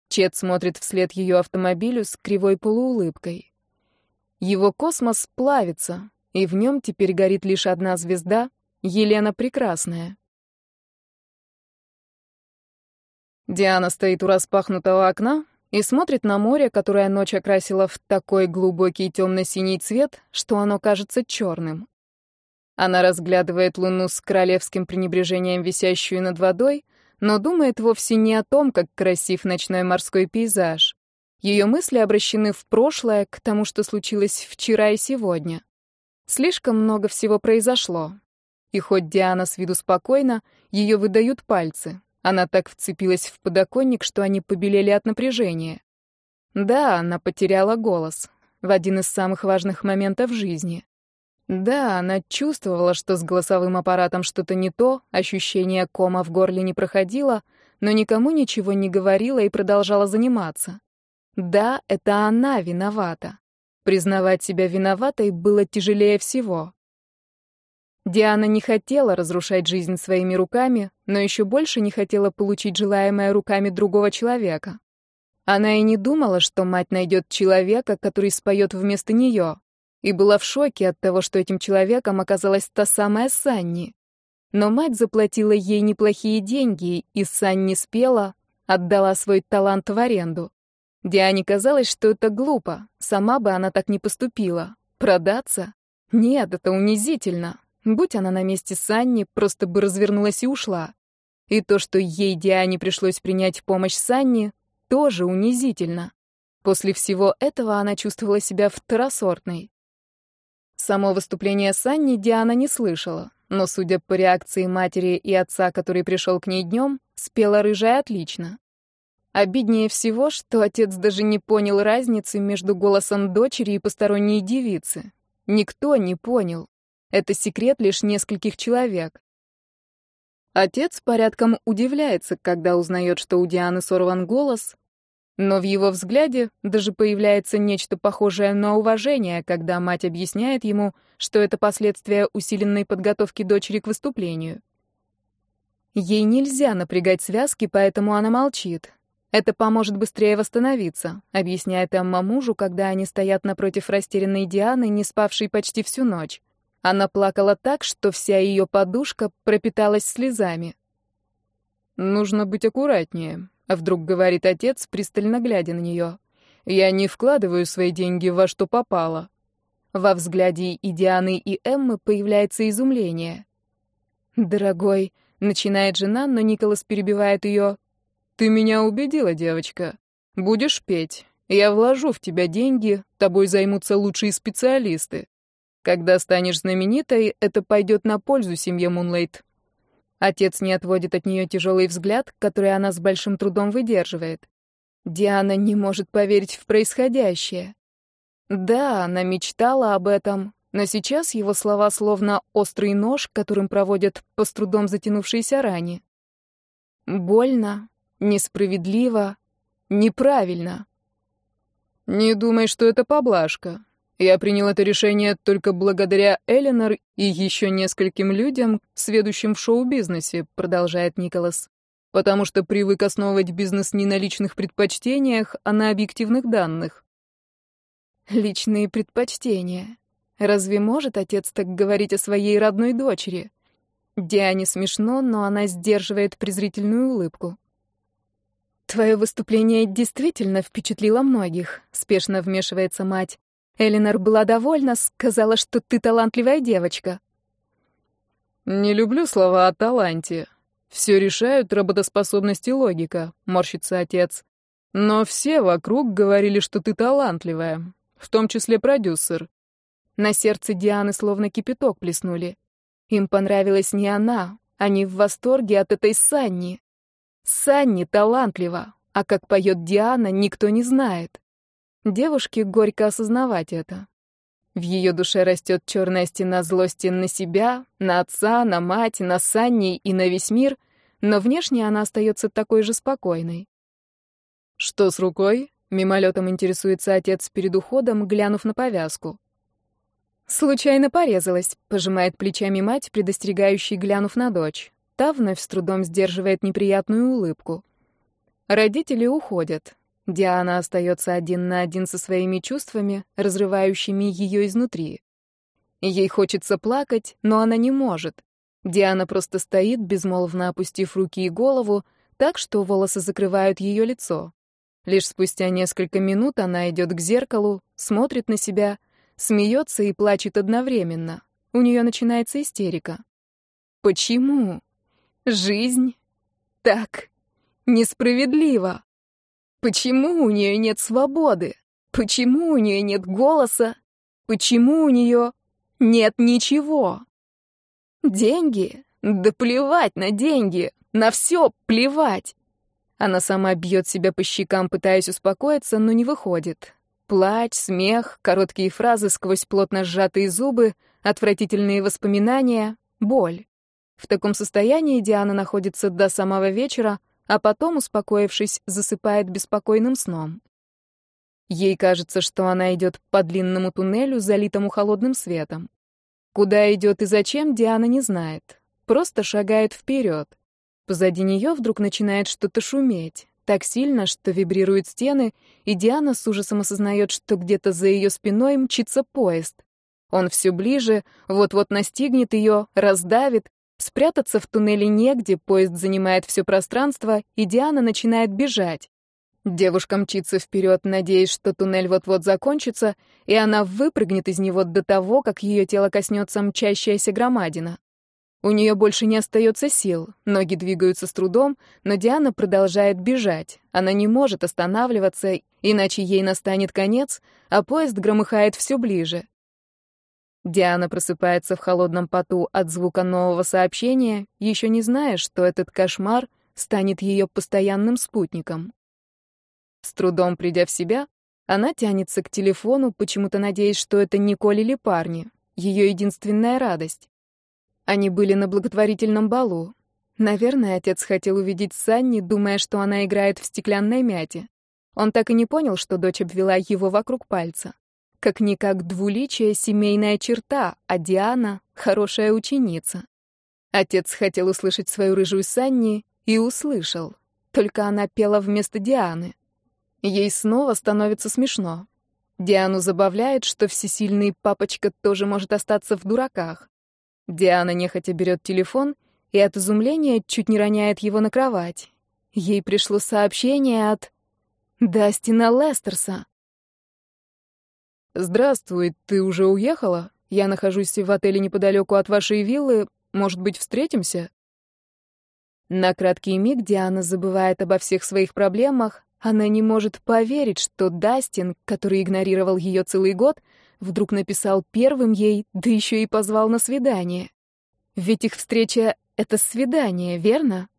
Speaker 1: Чет смотрит вслед ее автомобилю с кривой полуулыбкой. Его космос плавится, и в нем теперь горит лишь одна звезда — Елена Прекрасная. Диана стоит у распахнутого окна и смотрит на море, которое ночь окрасила в такой глубокий темно-синий цвет, что оно кажется черным. Она разглядывает луну с королевским пренебрежением, висящую над водой, но думает вовсе не о том, как красив ночной морской пейзаж. Ее мысли обращены в прошлое, к тому, что случилось вчера и сегодня. Слишком много всего произошло. И хоть Диана с виду спокойна, ее выдают пальцы. Она так вцепилась в подоконник, что они побелели от напряжения. Да, она потеряла голос в один из самых важных моментов жизни. Да, она чувствовала, что с голосовым аппаратом что-то не то, ощущение кома в горле не проходило, но никому ничего не говорила и продолжала заниматься. Да, это она виновата. Признавать себя виноватой было тяжелее всего. Диана не хотела разрушать жизнь своими руками, но еще больше не хотела получить желаемое руками другого человека. Она и не думала, что мать найдет человека, который споет вместо нее, и была в шоке от того, что этим человеком оказалась та самая Санни. Но мать заплатила ей неплохие деньги, и Санни спела, отдала свой талант в аренду. Диане казалось, что это глупо, сама бы она так не поступила. Продаться? Нет, это унизительно. Будь она на месте Санни, просто бы развернулась и ушла. И то, что ей, Диане, пришлось принять помощь Санни, тоже унизительно. После всего этого она чувствовала себя второсортной. Само выступление Санни Диана не слышала, но, судя по реакции матери и отца, который пришел к ней днем, спела рыжая отлично. Обиднее всего, что отец даже не понял разницы между голосом дочери и посторонней девицы. Никто не понял. Это секрет лишь нескольких человек. Отец порядком удивляется, когда узнает, что у Дианы сорван голос, но в его взгляде даже появляется нечто похожее на уважение, когда мать объясняет ему, что это последствия усиленной подготовки дочери к выступлению. Ей нельзя напрягать связки, поэтому она молчит. Это поможет быстрее восстановиться, объясняет Эмма мужу, когда они стоят напротив растерянной Дианы, не спавшей почти всю ночь. Она плакала так, что вся ее подушка пропиталась слезами. «Нужно быть аккуратнее», —
Speaker 3: вдруг говорит отец, пристально глядя на нее. «Я не вкладываю свои деньги во что попало». Во взгляде и Дианы, и Эммы появляется изумление. «Дорогой», — начинает жена, но Николас перебивает ее. «Ты меня убедила, девочка. Будешь петь. Я вложу в тебя деньги, тобой займутся лучшие специалисты. Когда станешь знаменитой, это пойдет на пользу семье Мунлейт. Отец не отводит от нее тяжелый взгляд, который она с большим трудом выдерживает. Диана не может поверить в происходящее. Да, она мечтала об этом, но сейчас его слова словно острый нож, которым проводят по с трудом затянувшейся ране. Больно, несправедливо, неправильно. «Не думай, что это поблажка. Я принял это решение только благодаря Эленор и еще нескольким людям, сведущим в шоу-бизнесе, продолжает Николас. Потому что привык основывать бизнес не на личных предпочтениях, а на объективных данных. Личные предпочтения. Разве может отец так говорить о своей родной дочери? Диане смешно, но она сдерживает презрительную улыбку. «Твое выступление действительно впечатлило многих», — спешно вмешивается мать. Элинор была довольна, сказала, что ты талантливая девочка. Не люблю слова о таланте. Все решают работоспособность и логика, морщится отец. Но все вокруг говорили, что ты талантливая, в том числе продюсер. На сердце Дианы словно кипяток плеснули. Им понравилась не она, они в восторге от этой Санни. Санни талантлива, а как поет Диана, никто не знает. Девушке горько осознавать это. В ее душе растет черная стена злости на себя, на отца, на мать, на Санни и на весь мир, но внешне она остается такой же спокойной. «Что с рукой?» — мимолетом интересуется отец перед уходом, глянув на повязку. «Случайно порезалась», — пожимает плечами мать, предостерегающий, глянув на дочь. Та вновь с трудом сдерживает неприятную улыбку. Родители уходят. Диана остается один на один со своими чувствами, разрывающими ее изнутри. Ей хочется плакать, но она не может. Диана просто стоит, безмолвно опустив руки и голову, так что волосы закрывают ее лицо. Лишь спустя несколько минут она идет к зеркалу, смотрит на себя, смеется и плачет одновременно. У нее начинается истерика. Почему? Жизнь так несправедлива. Почему у нее нет свободы? Почему у нее нет голоса? Почему у нее нет ничего? Деньги? Да плевать на деньги! На все плевать! Она сама бьет себя по щекам, пытаясь успокоиться, но не выходит. Плач, смех, короткие фразы сквозь плотно сжатые зубы, отвратительные воспоминания, боль. В таком состоянии Диана находится до самого вечера, а потом, успокоившись, засыпает беспокойным сном. Ей кажется, что она идет по длинному туннелю, залитому холодным светом. Куда идет и зачем, Диана не знает. Просто шагает вперед. Позади нее вдруг начинает что-то шуметь. Так сильно, что вибрируют стены, и Диана с ужасом осознает, что где-то за ее спиной мчится поезд. Он все ближе, вот-вот настигнет ее, раздавит, Спрятаться в туннеле негде, поезд занимает все пространство, и Диана начинает бежать. Девушка мчится вперед, надеясь, что туннель вот-вот закончится, и она выпрыгнет из него до того, как ее тело коснется мчащаяся громадина. У нее больше не остается сил, ноги двигаются с трудом, но Диана продолжает бежать. Она не может останавливаться, иначе ей настанет конец, а поезд громыхает все ближе. Диана просыпается в холодном поту от звука нового сообщения, еще не зная, что этот кошмар станет ее постоянным спутником. С трудом придя в себя, она тянется к телефону, почему-то надеясь, что это Николь или парни, ее единственная радость. Они были на благотворительном балу. Наверное, отец хотел увидеть Санни, думая, что она играет в стеклянной мяте. Он так и не понял, что дочь обвела его вокруг пальца. Как-никак двуличие — семейная черта, а Диана — хорошая ученица. Отец хотел услышать свою рыжую Санни и услышал. Только она пела вместо Дианы. Ей снова становится смешно. Диану забавляет, что всесильный папочка тоже может остаться в дураках. Диана нехотя берет телефон и от изумления чуть не роняет его на кровать.
Speaker 1: ей пришло сообщение от Дастина Лестерса.
Speaker 2: «Здравствуй, ты уже уехала? Я нахожусь в отеле неподалеку от вашей виллы. Может быть, встретимся?»
Speaker 1: На краткий миг Диана забывает обо всех своих проблемах. Она не может поверить, что Дастин, который игнорировал ее целый год, вдруг написал первым ей, да еще и позвал на свидание. Ведь их встреча — это свидание, верно?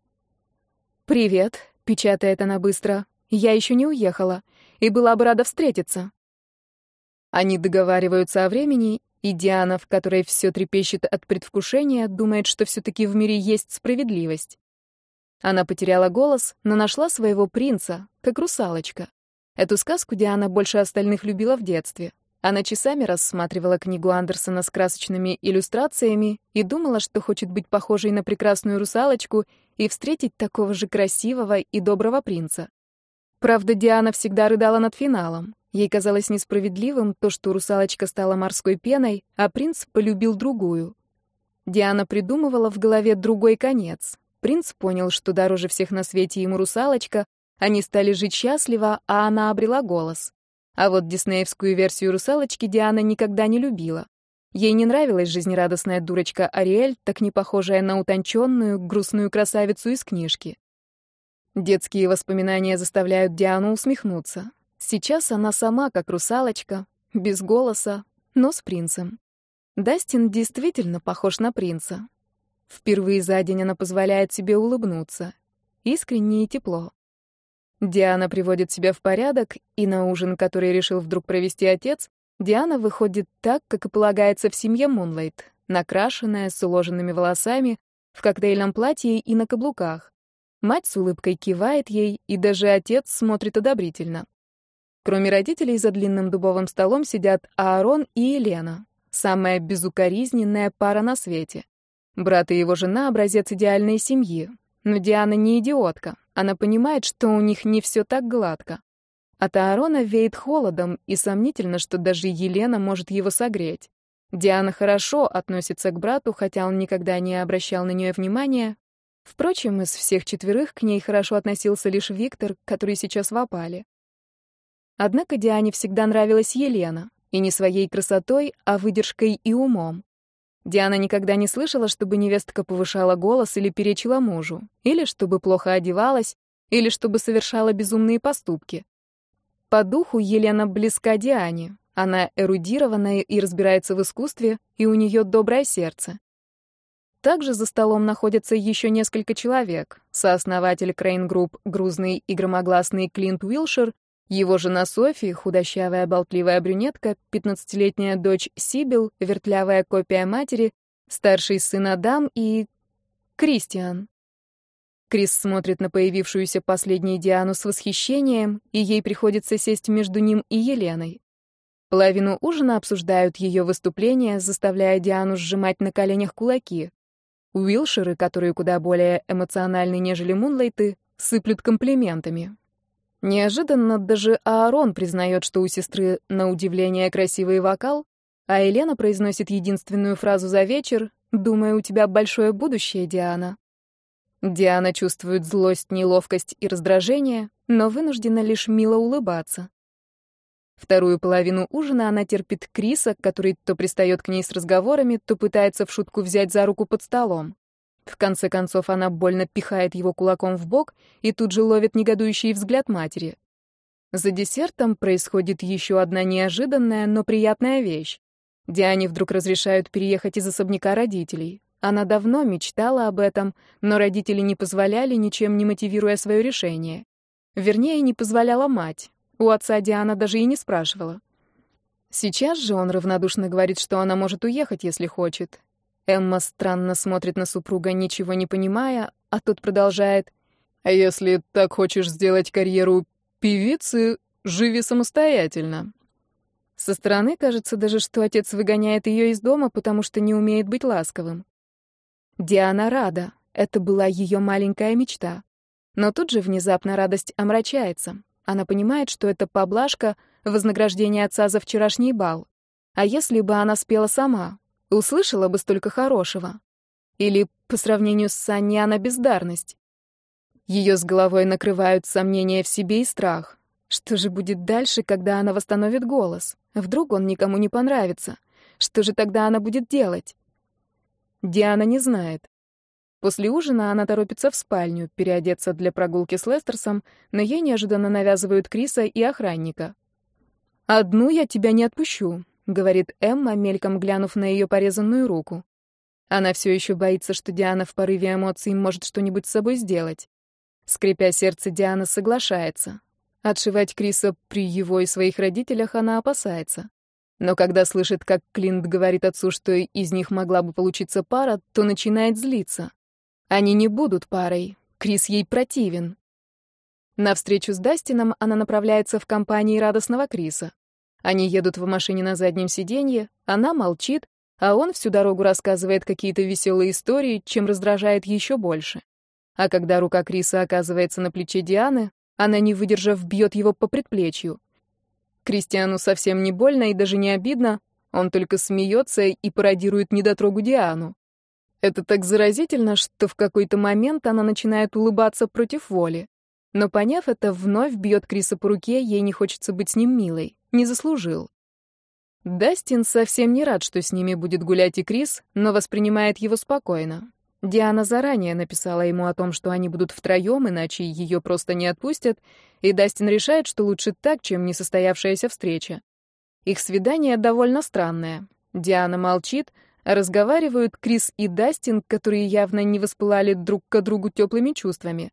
Speaker 1: «Привет», — печатает она быстро. «Я еще не уехала, и была бы рада встретиться». Они договариваются о времени, и Диана, в которой все трепещет от предвкушения, думает, что все-таки в мире есть справедливость. Она потеряла голос, но нашла своего принца, как русалочка. Эту сказку Диана больше остальных любила в детстве. Она часами рассматривала книгу Андерсона с красочными иллюстрациями и думала, что хочет быть похожей на прекрасную русалочку и встретить такого же красивого и доброго принца. Правда, Диана всегда рыдала над финалом. Ей казалось несправедливым то, что русалочка стала морской пеной, а принц полюбил другую. Диана придумывала в голове другой конец, Принц понял, что дороже всех на свете ему русалочка, они стали жить счастливо, а она обрела голос. А вот диснеевскую версию русалочки Диана никогда не любила. Ей не нравилась жизнерадостная дурочка Ариэль, так не похожая на утонченную, грустную красавицу из книжки. Детские воспоминания заставляют Диану усмехнуться. Сейчас она сама как русалочка, без голоса, но с принцем. Дастин действительно похож на принца. Впервые за день она позволяет себе улыбнуться. Искренне и тепло. Диана приводит себя в порядок, и на ужин, который решил вдруг провести отец, Диана выходит так, как и полагается в семье Мунлайт, накрашенная, с уложенными волосами, в коктейльном платье и на каблуках. Мать с улыбкой кивает ей, и даже отец смотрит одобрительно. Кроме родителей, за длинным дубовым столом сидят Аарон и Елена, самая безукоризненная пара на свете. Брат и его жена — образец идеальной семьи. Но Диана не идиотка. Она понимает, что у них не все так гладко. От Аарона веет холодом, и сомнительно, что даже Елена может его согреть. Диана хорошо относится к брату, хотя он никогда не обращал на нее внимания. Впрочем, из всех четверых к ней хорошо относился лишь Виктор, который сейчас в опале. Однако Диане всегда нравилась Елена, и не своей красотой, а выдержкой и умом. Диана никогда не слышала, чтобы невестка повышала голос или перечила мужу, или чтобы плохо одевалась, или чтобы совершала безумные поступки. По духу Елена близка Диане. Она эрудированная и разбирается в искусстве, и у нее доброе сердце. Также за столом находятся еще несколько человек. Сооснователь Крейн Групп, грузный и громогласный Клинт Уилшер его жена Софи, худощавая болтливая брюнетка, пятнадцатилетняя дочь Сибил, вертлявая копия матери, старший сын Адам и... Кристиан. Крис смотрит на появившуюся последней Диану с восхищением, и ей приходится сесть между ним и Еленой. Половину ужина обсуждают ее выступление, заставляя Диану сжимать на коленях кулаки. Уилшеры, которые куда более эмоциональны, нежели Мунлайты, сыплют комплиментами. Неожиданно даже Аарон признает, что у сестры, на удивление, красивый вокал, а Елена произносит единственную фразу за вечер «Думаю, у тебя большое будущее, Диана». Диана чувствует злость, неловкость и раздражение, но вынуждена лишь мило улыбаться. Вторую половину ужина она терпит Криса, который то пристает к ней с разговорами, то пытается в шутку взять за руку под столом. В конце концов, она больно пихает его кулаком в бок и тут же ловит негодующий взгляд матери. За десертом происходит еще одна неожиданная, но приятная вещь. Диане вдруг разрешают переехать из особняка родителей. Она давно мечтала об этом, но родители не позволяли, ничем не мотивируя свое решение. Вернее, не позволяла мать. У отца Диана даже и не спрашивала. Сейчас же он равнодушно говорит, что она может уехать, если хочет, Эмма странно смотрит на супруга, ничего не понимая, а тот продолжает. «А если так хочешь сделать карьеру певицы, живи самостоятельно». Со стороны кажется даже, что отец выгоняет ее из дома, потому что не умеет быть ласковым. Диана рада. Это была ее маленькая мечта. Но тут же внезапно радость омрачается. Она понимает, что это поблажка, вознаграждение отца за вчерашний бал. А если бы она спела сама, услышала бы столько хорошего. Или, по сравнению с Саней, она бездарность. Ее с головой накрывают сомнения в себе и страх. Что же будет дальше, когда она восстановит голос? Вдруг он никому не понравится? Что же тогда она будет делать? Диана не знает. После ужина она торопится в спальню, переодеться для прогулки с Лестерсом, но ей неожиданно навязывают Криса и охранника. «Одну я тебя не отпущу», — говорит Эмма, мельком глянув на ее порезанную руку. Она все еще боится, что Диана в порыве эмоций может что-нибудь с собой сделать. Скрипя сердце, Диана соглашается. Отшивать Криса при его и своих родителях она опасается. Но когда слышит, как Клинт говорит отцу, что из них могла бы получиться пара, то начинает злиться. Они не будут парой. Крис ей противен. На встречу с Дастином она направляется в компании радостного Криса. Они едут в машине на заднем сиденье, она молчит, а он всю дорогу рассказывает какие-то веселые истории, чем раздражает еще больше. А когда рука Криса оказывается на плече Дианы, она, не выдержав, бьет его по предплечью. Кристиану совсем не больно и даже не обидно, он только смеется и пародирует недотрогу Диану. Это так заразительно, что в какой-то момент она начинает улыбаться против воли. Но поняв это, вновь бьет Криса по руке, ей не хочется быть с ним милой. Не заслужил. Дастин совсем не рад, что с ними будет гулять и Крис, но воспринимает его спокойно. Диана заранее написала ему о том, что они будут втроем, иначе ее просто не отпустят, и Дастин решает, что лучше так, чем несостоявшаяся встреча. Их свидание довольно странное. Диана молчит, Разговаривают Крис и Дастин, которые явно не воспылали друг к другу теплыми чувствами.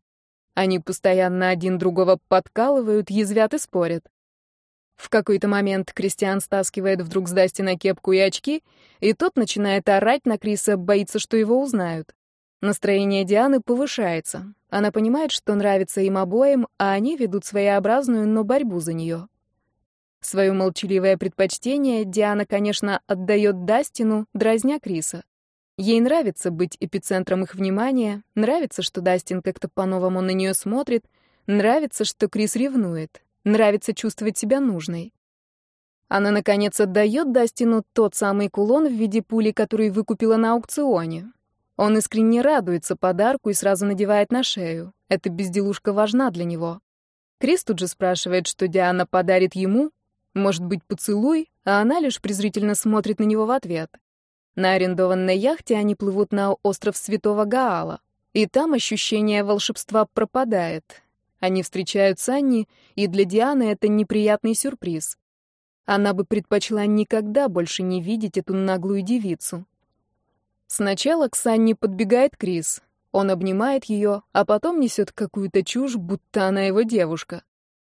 Speaker 1: Они постоянно один другого подкалывают, язвят и спорят. В какой-то момент Кристиан стаскивает вдруг с Дастина кепку и очки, и тот начинает орать на Криса, боится, что его узнают. Настроение Дианы повышается. Она понимает, что нравится им обоим, а они ведут своеобразную, но борьбу за нее. Свое молчаливое предпочтение Диана, конечно, отдает Дастину, дразня Криса. Ей нравится быть эпицентром их внимания, нравится, что Дастин как-то по-новому на нее смотрит, нравится, что Крис ревнует, нравится чувствовать себя нужной. Она, наконец, отдает Дастину тот самый кулон в виде пули, который выкупила на аукционе. Он искренне радуется подарку и сразу надевает на шею. Эта безделушка важна для него. Крис тут же спрашивает, что Диана подарит ему, может быть, поцелуй, а она лишь презрительно смотрит на него в ответ. На арендованной яхте они плывут на остров Святого Гаала, и там ощущение волшебства пропадает. Они встречают Санни, и для Дианы это неприятный сюрприз. Она бы предпочла никогда больше не видеть эту наглую девицу. Сначала к Санни подбегает Крис. Он обнимает ее, а потом несет какую-то чушь, будто она его девушка.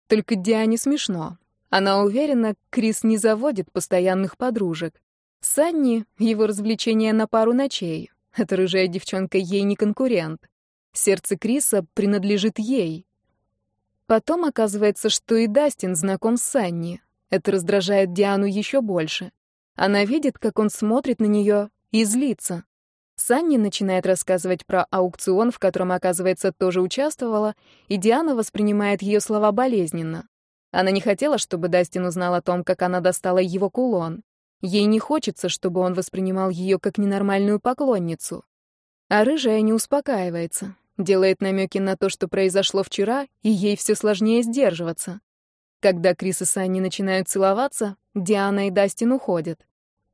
Speaker 1: Только Диане смешно. Она уверена, Крис не заводит постоянных подружек. Санни — его развлечение на пару ночей. Эта рыжая девчонка ей не конкурент. Сердце Криса принадлежит ей. Потом оказывается, что и Дастин знаком с Санни. Это раздражает Диану еще больше. Она видит, как он смотрит на нее и злится. Санни начинает рассказывать про аукцион, в котором, оказывается, тоже участвовала, и Диана воспринимает ее слова болезненно. Она не хотела, чтобы Дастин узнал о том, как она достала его кулон. Ей не хочется, чтобы он воспринимал ее как ненормальную поклонницу. А рыжая не успокаивается, делает намеки на то, что произошло вчера, и ей все сложнее сдерживаться. Когда Крис и Санни начинают целоваться, Диана и Дастин уходят.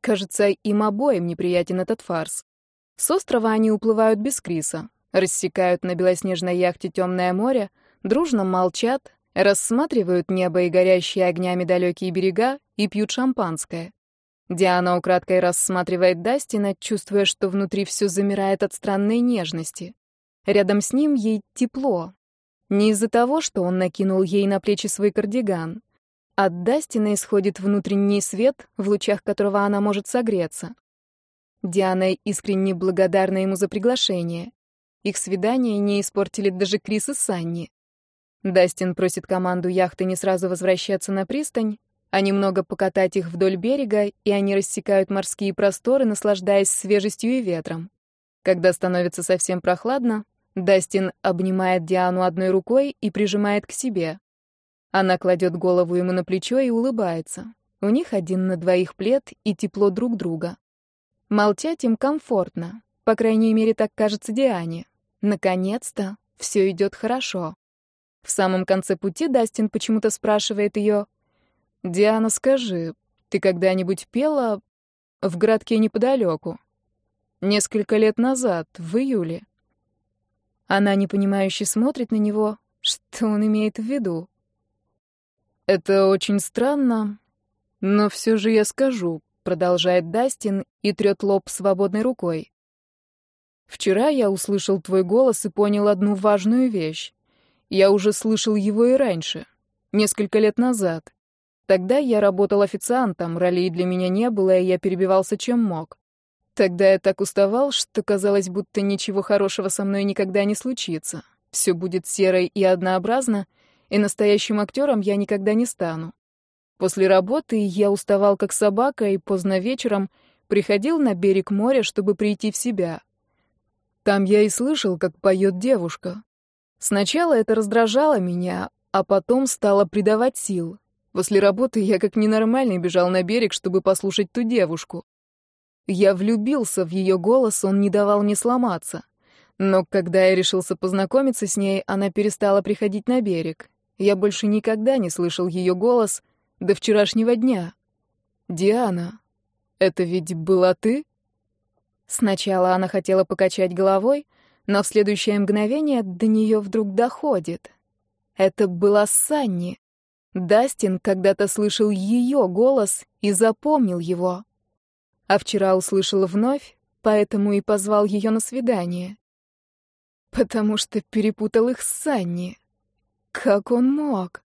Speaker 1: Кажется, им обоим неприятен этот фарс. С острова они уплывают без Криса, рассекают на белоснежной яхте темное море, дружно молчат, рассматривают небо и горящие огнями далекие берега и пьют шампанское. Диана украдкой рассматривает Дастина, чувствуя, что внутри все замирает от странной нежности. Рядом с ним ей тепло. Не из-за того, что он накинул ей на плечи свой кардиган. От Дастина исходит внутренний свет, в лучах которого она может согреться. Диана искренне благодарна ему за приглашение. Их свидание не испортили даже Крис и Санни. Дастин просит команду яхты не сразу возвращаться на пристань, а немного покатать их вдоль берега, и они рассекают морские просторы, наслаждаясь свежестью и ветром. Когда становится совсем прохладно, Дастин обнимает Диану одной рукой и прижимает к себе. Она кладет голову ему на плечо и улыбается. У них один на двоих плед и тепло друг друга. Молчать им комфортно, по крайней мере, так кажется Диане. Наконец-то все идет хорошо. В самом конце пути Дастин почему-то спрашивает ее, «Диана, скажи, ты когда-нибудь пела в городке неподалеку? Несколько лет назад, в июле?» Она непонимающе смотрит на него, что он имеет в виду. «Это очень странно, но все же я скажу», — продолжает Дастин и трет лоб свободной рукой. «Вчера я услышал твой голос и понял одну важную вещь. Я уже слышал его и раньше, несколько лет назад. Тогда я работал официантом, ролей для меня не было, и я перебивался чем мог. Тогда я так уставал, что казалось, будто ничего хорошего со мной никогда не случится. Все будет серо и однообразно, и настоящим актером я никогда не стану. После работы я уставал как собака и поздно вечером приходил на берег моря, чтобы прийти в себя. Там я и слышал, как поет девушка. Сначала это раздражало меня, а потом стало придавать сил. После работы я как ненормальный бежал на берег, чтобы послушать ту девушку. Я влюбился в ее голос, он не давал мне сломаться. Но когда я решился познакомиться с ней, она перестала приходить на берег. Я больше никогда не слышал ее голос до вчерашнего дня. «Диана, это ведь была ты?» Сначала она хотела покачать головой, но в следующее мгновение до нее вдруг доходит. Это была Санни. Дастин когда-то слышал ее голос и запомнил его. А вчера услышал вновь, поэтому и позвал ее на свидание. Потому что перепутал их с Санни. Как он мог?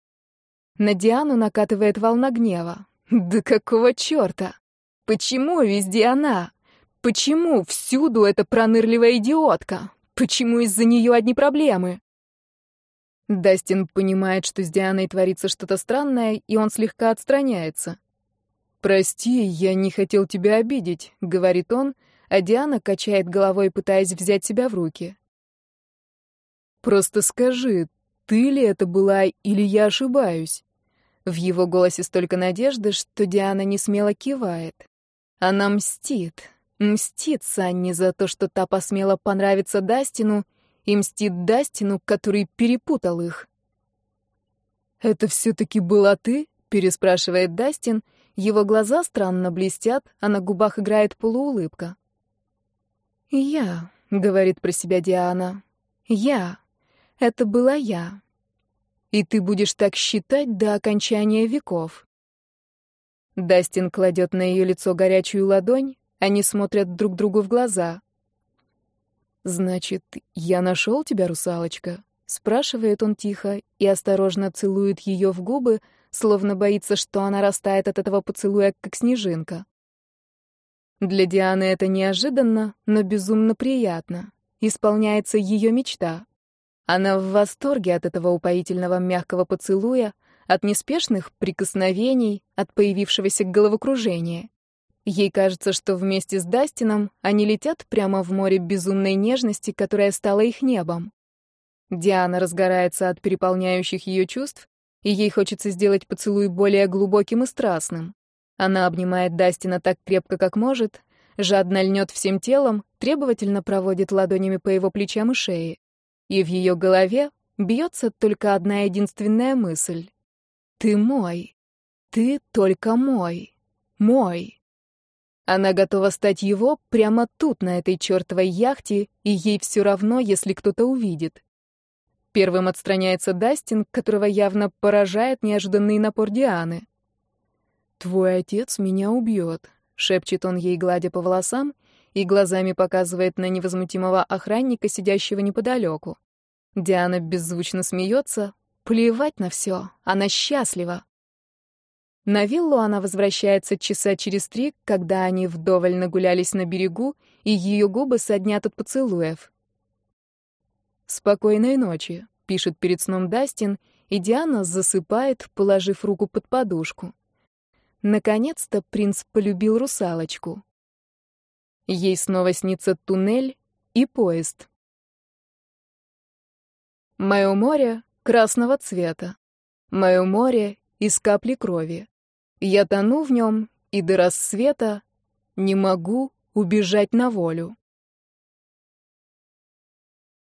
Speaker 1: На Диану накатывает волна гнева. Да какого черта? Почему везде она? Почему всюду эта пронырливая идиотка? Почему из-за нее одни проблемы? Дастин понимает, что с Дианой творится что-то странное, и он слегка отстраняется. «Прости, я не хотел тебя обидеть», — говорит он, а Диана качает головой, пытаясь взять себя в руки. «Просто скажи, ты ли это была или я ошибаюсь?» В его голосе столько надежды, что Диана не смело кивает. Она мстит. Мстит Санни за то, что та посмела понравиться Дастину, и мстит Дастину, который перепутал их. «Это все-таки была ты?» — переспрашивает Дастин. Его глаза странно блестят, а на губах играет полуулыбка. «Я», — говорит про себя Диана, — «я. Это была я. И ты будешь так считать до окончания веков». Дастин кладет на ее лицо горячую ладонь, они смотрят друг другу в глаза. «Значит, я нашел тебя, русалочка?» — спрашивает он тихо и осторожно целует ее в губы, словно боится, что она растает от этого поцелуя, как снежинка. Для Дианы это неожиданно, но безумно приятно. Исполняется ее мечта. Она в восторге от этого упоительного мягкого поцелуя, от неспешных прикосновений, от появившегося головокружения. Ей кажется, что вместе с Дастином они летят прямо в море безумной нежности, которая стала их небом. Диана разгорается от переполняющих ее чувств, и ей хочется сделать поцелуй более глубоким и страстным. Она обнимает Дастина так крепко, как может, жадно льнет всем телом, требовательно проводит ладонями по его плечам и шее. И в ее голове бьется только одна единственная мысль. «Ты мой. Ты только мой. Мой». Она готова стать его прямо тут, на этой чертовой яхте, и ей все равно, если кто-то увидит. Первым отстраняется Дастин, которого явно поражает неожиданный напор Дианы. «Твой отец меня убьет», — шепчет он ей, гладя по волосам, и глазами показывает на невозмутимого охранника, сидящего неподалеку. Диана беззвучно смеется. Плевать на все, она счастлива. На виллу она возвращается часа через три, когда они вдоволь нагулялись на берегу, и ее губы соднят от поцелуев. «Спокойной ночи», — пишет перед сном Дастин, и Диана засыпает, положив руку под подушку. Наконец-то принц полюбил русалочку. Ей снова снится туннель и поезд. Мое море красного цвета. Мое море из капли крови. Я тону в нем, и до рассвета не могу убежать на волю.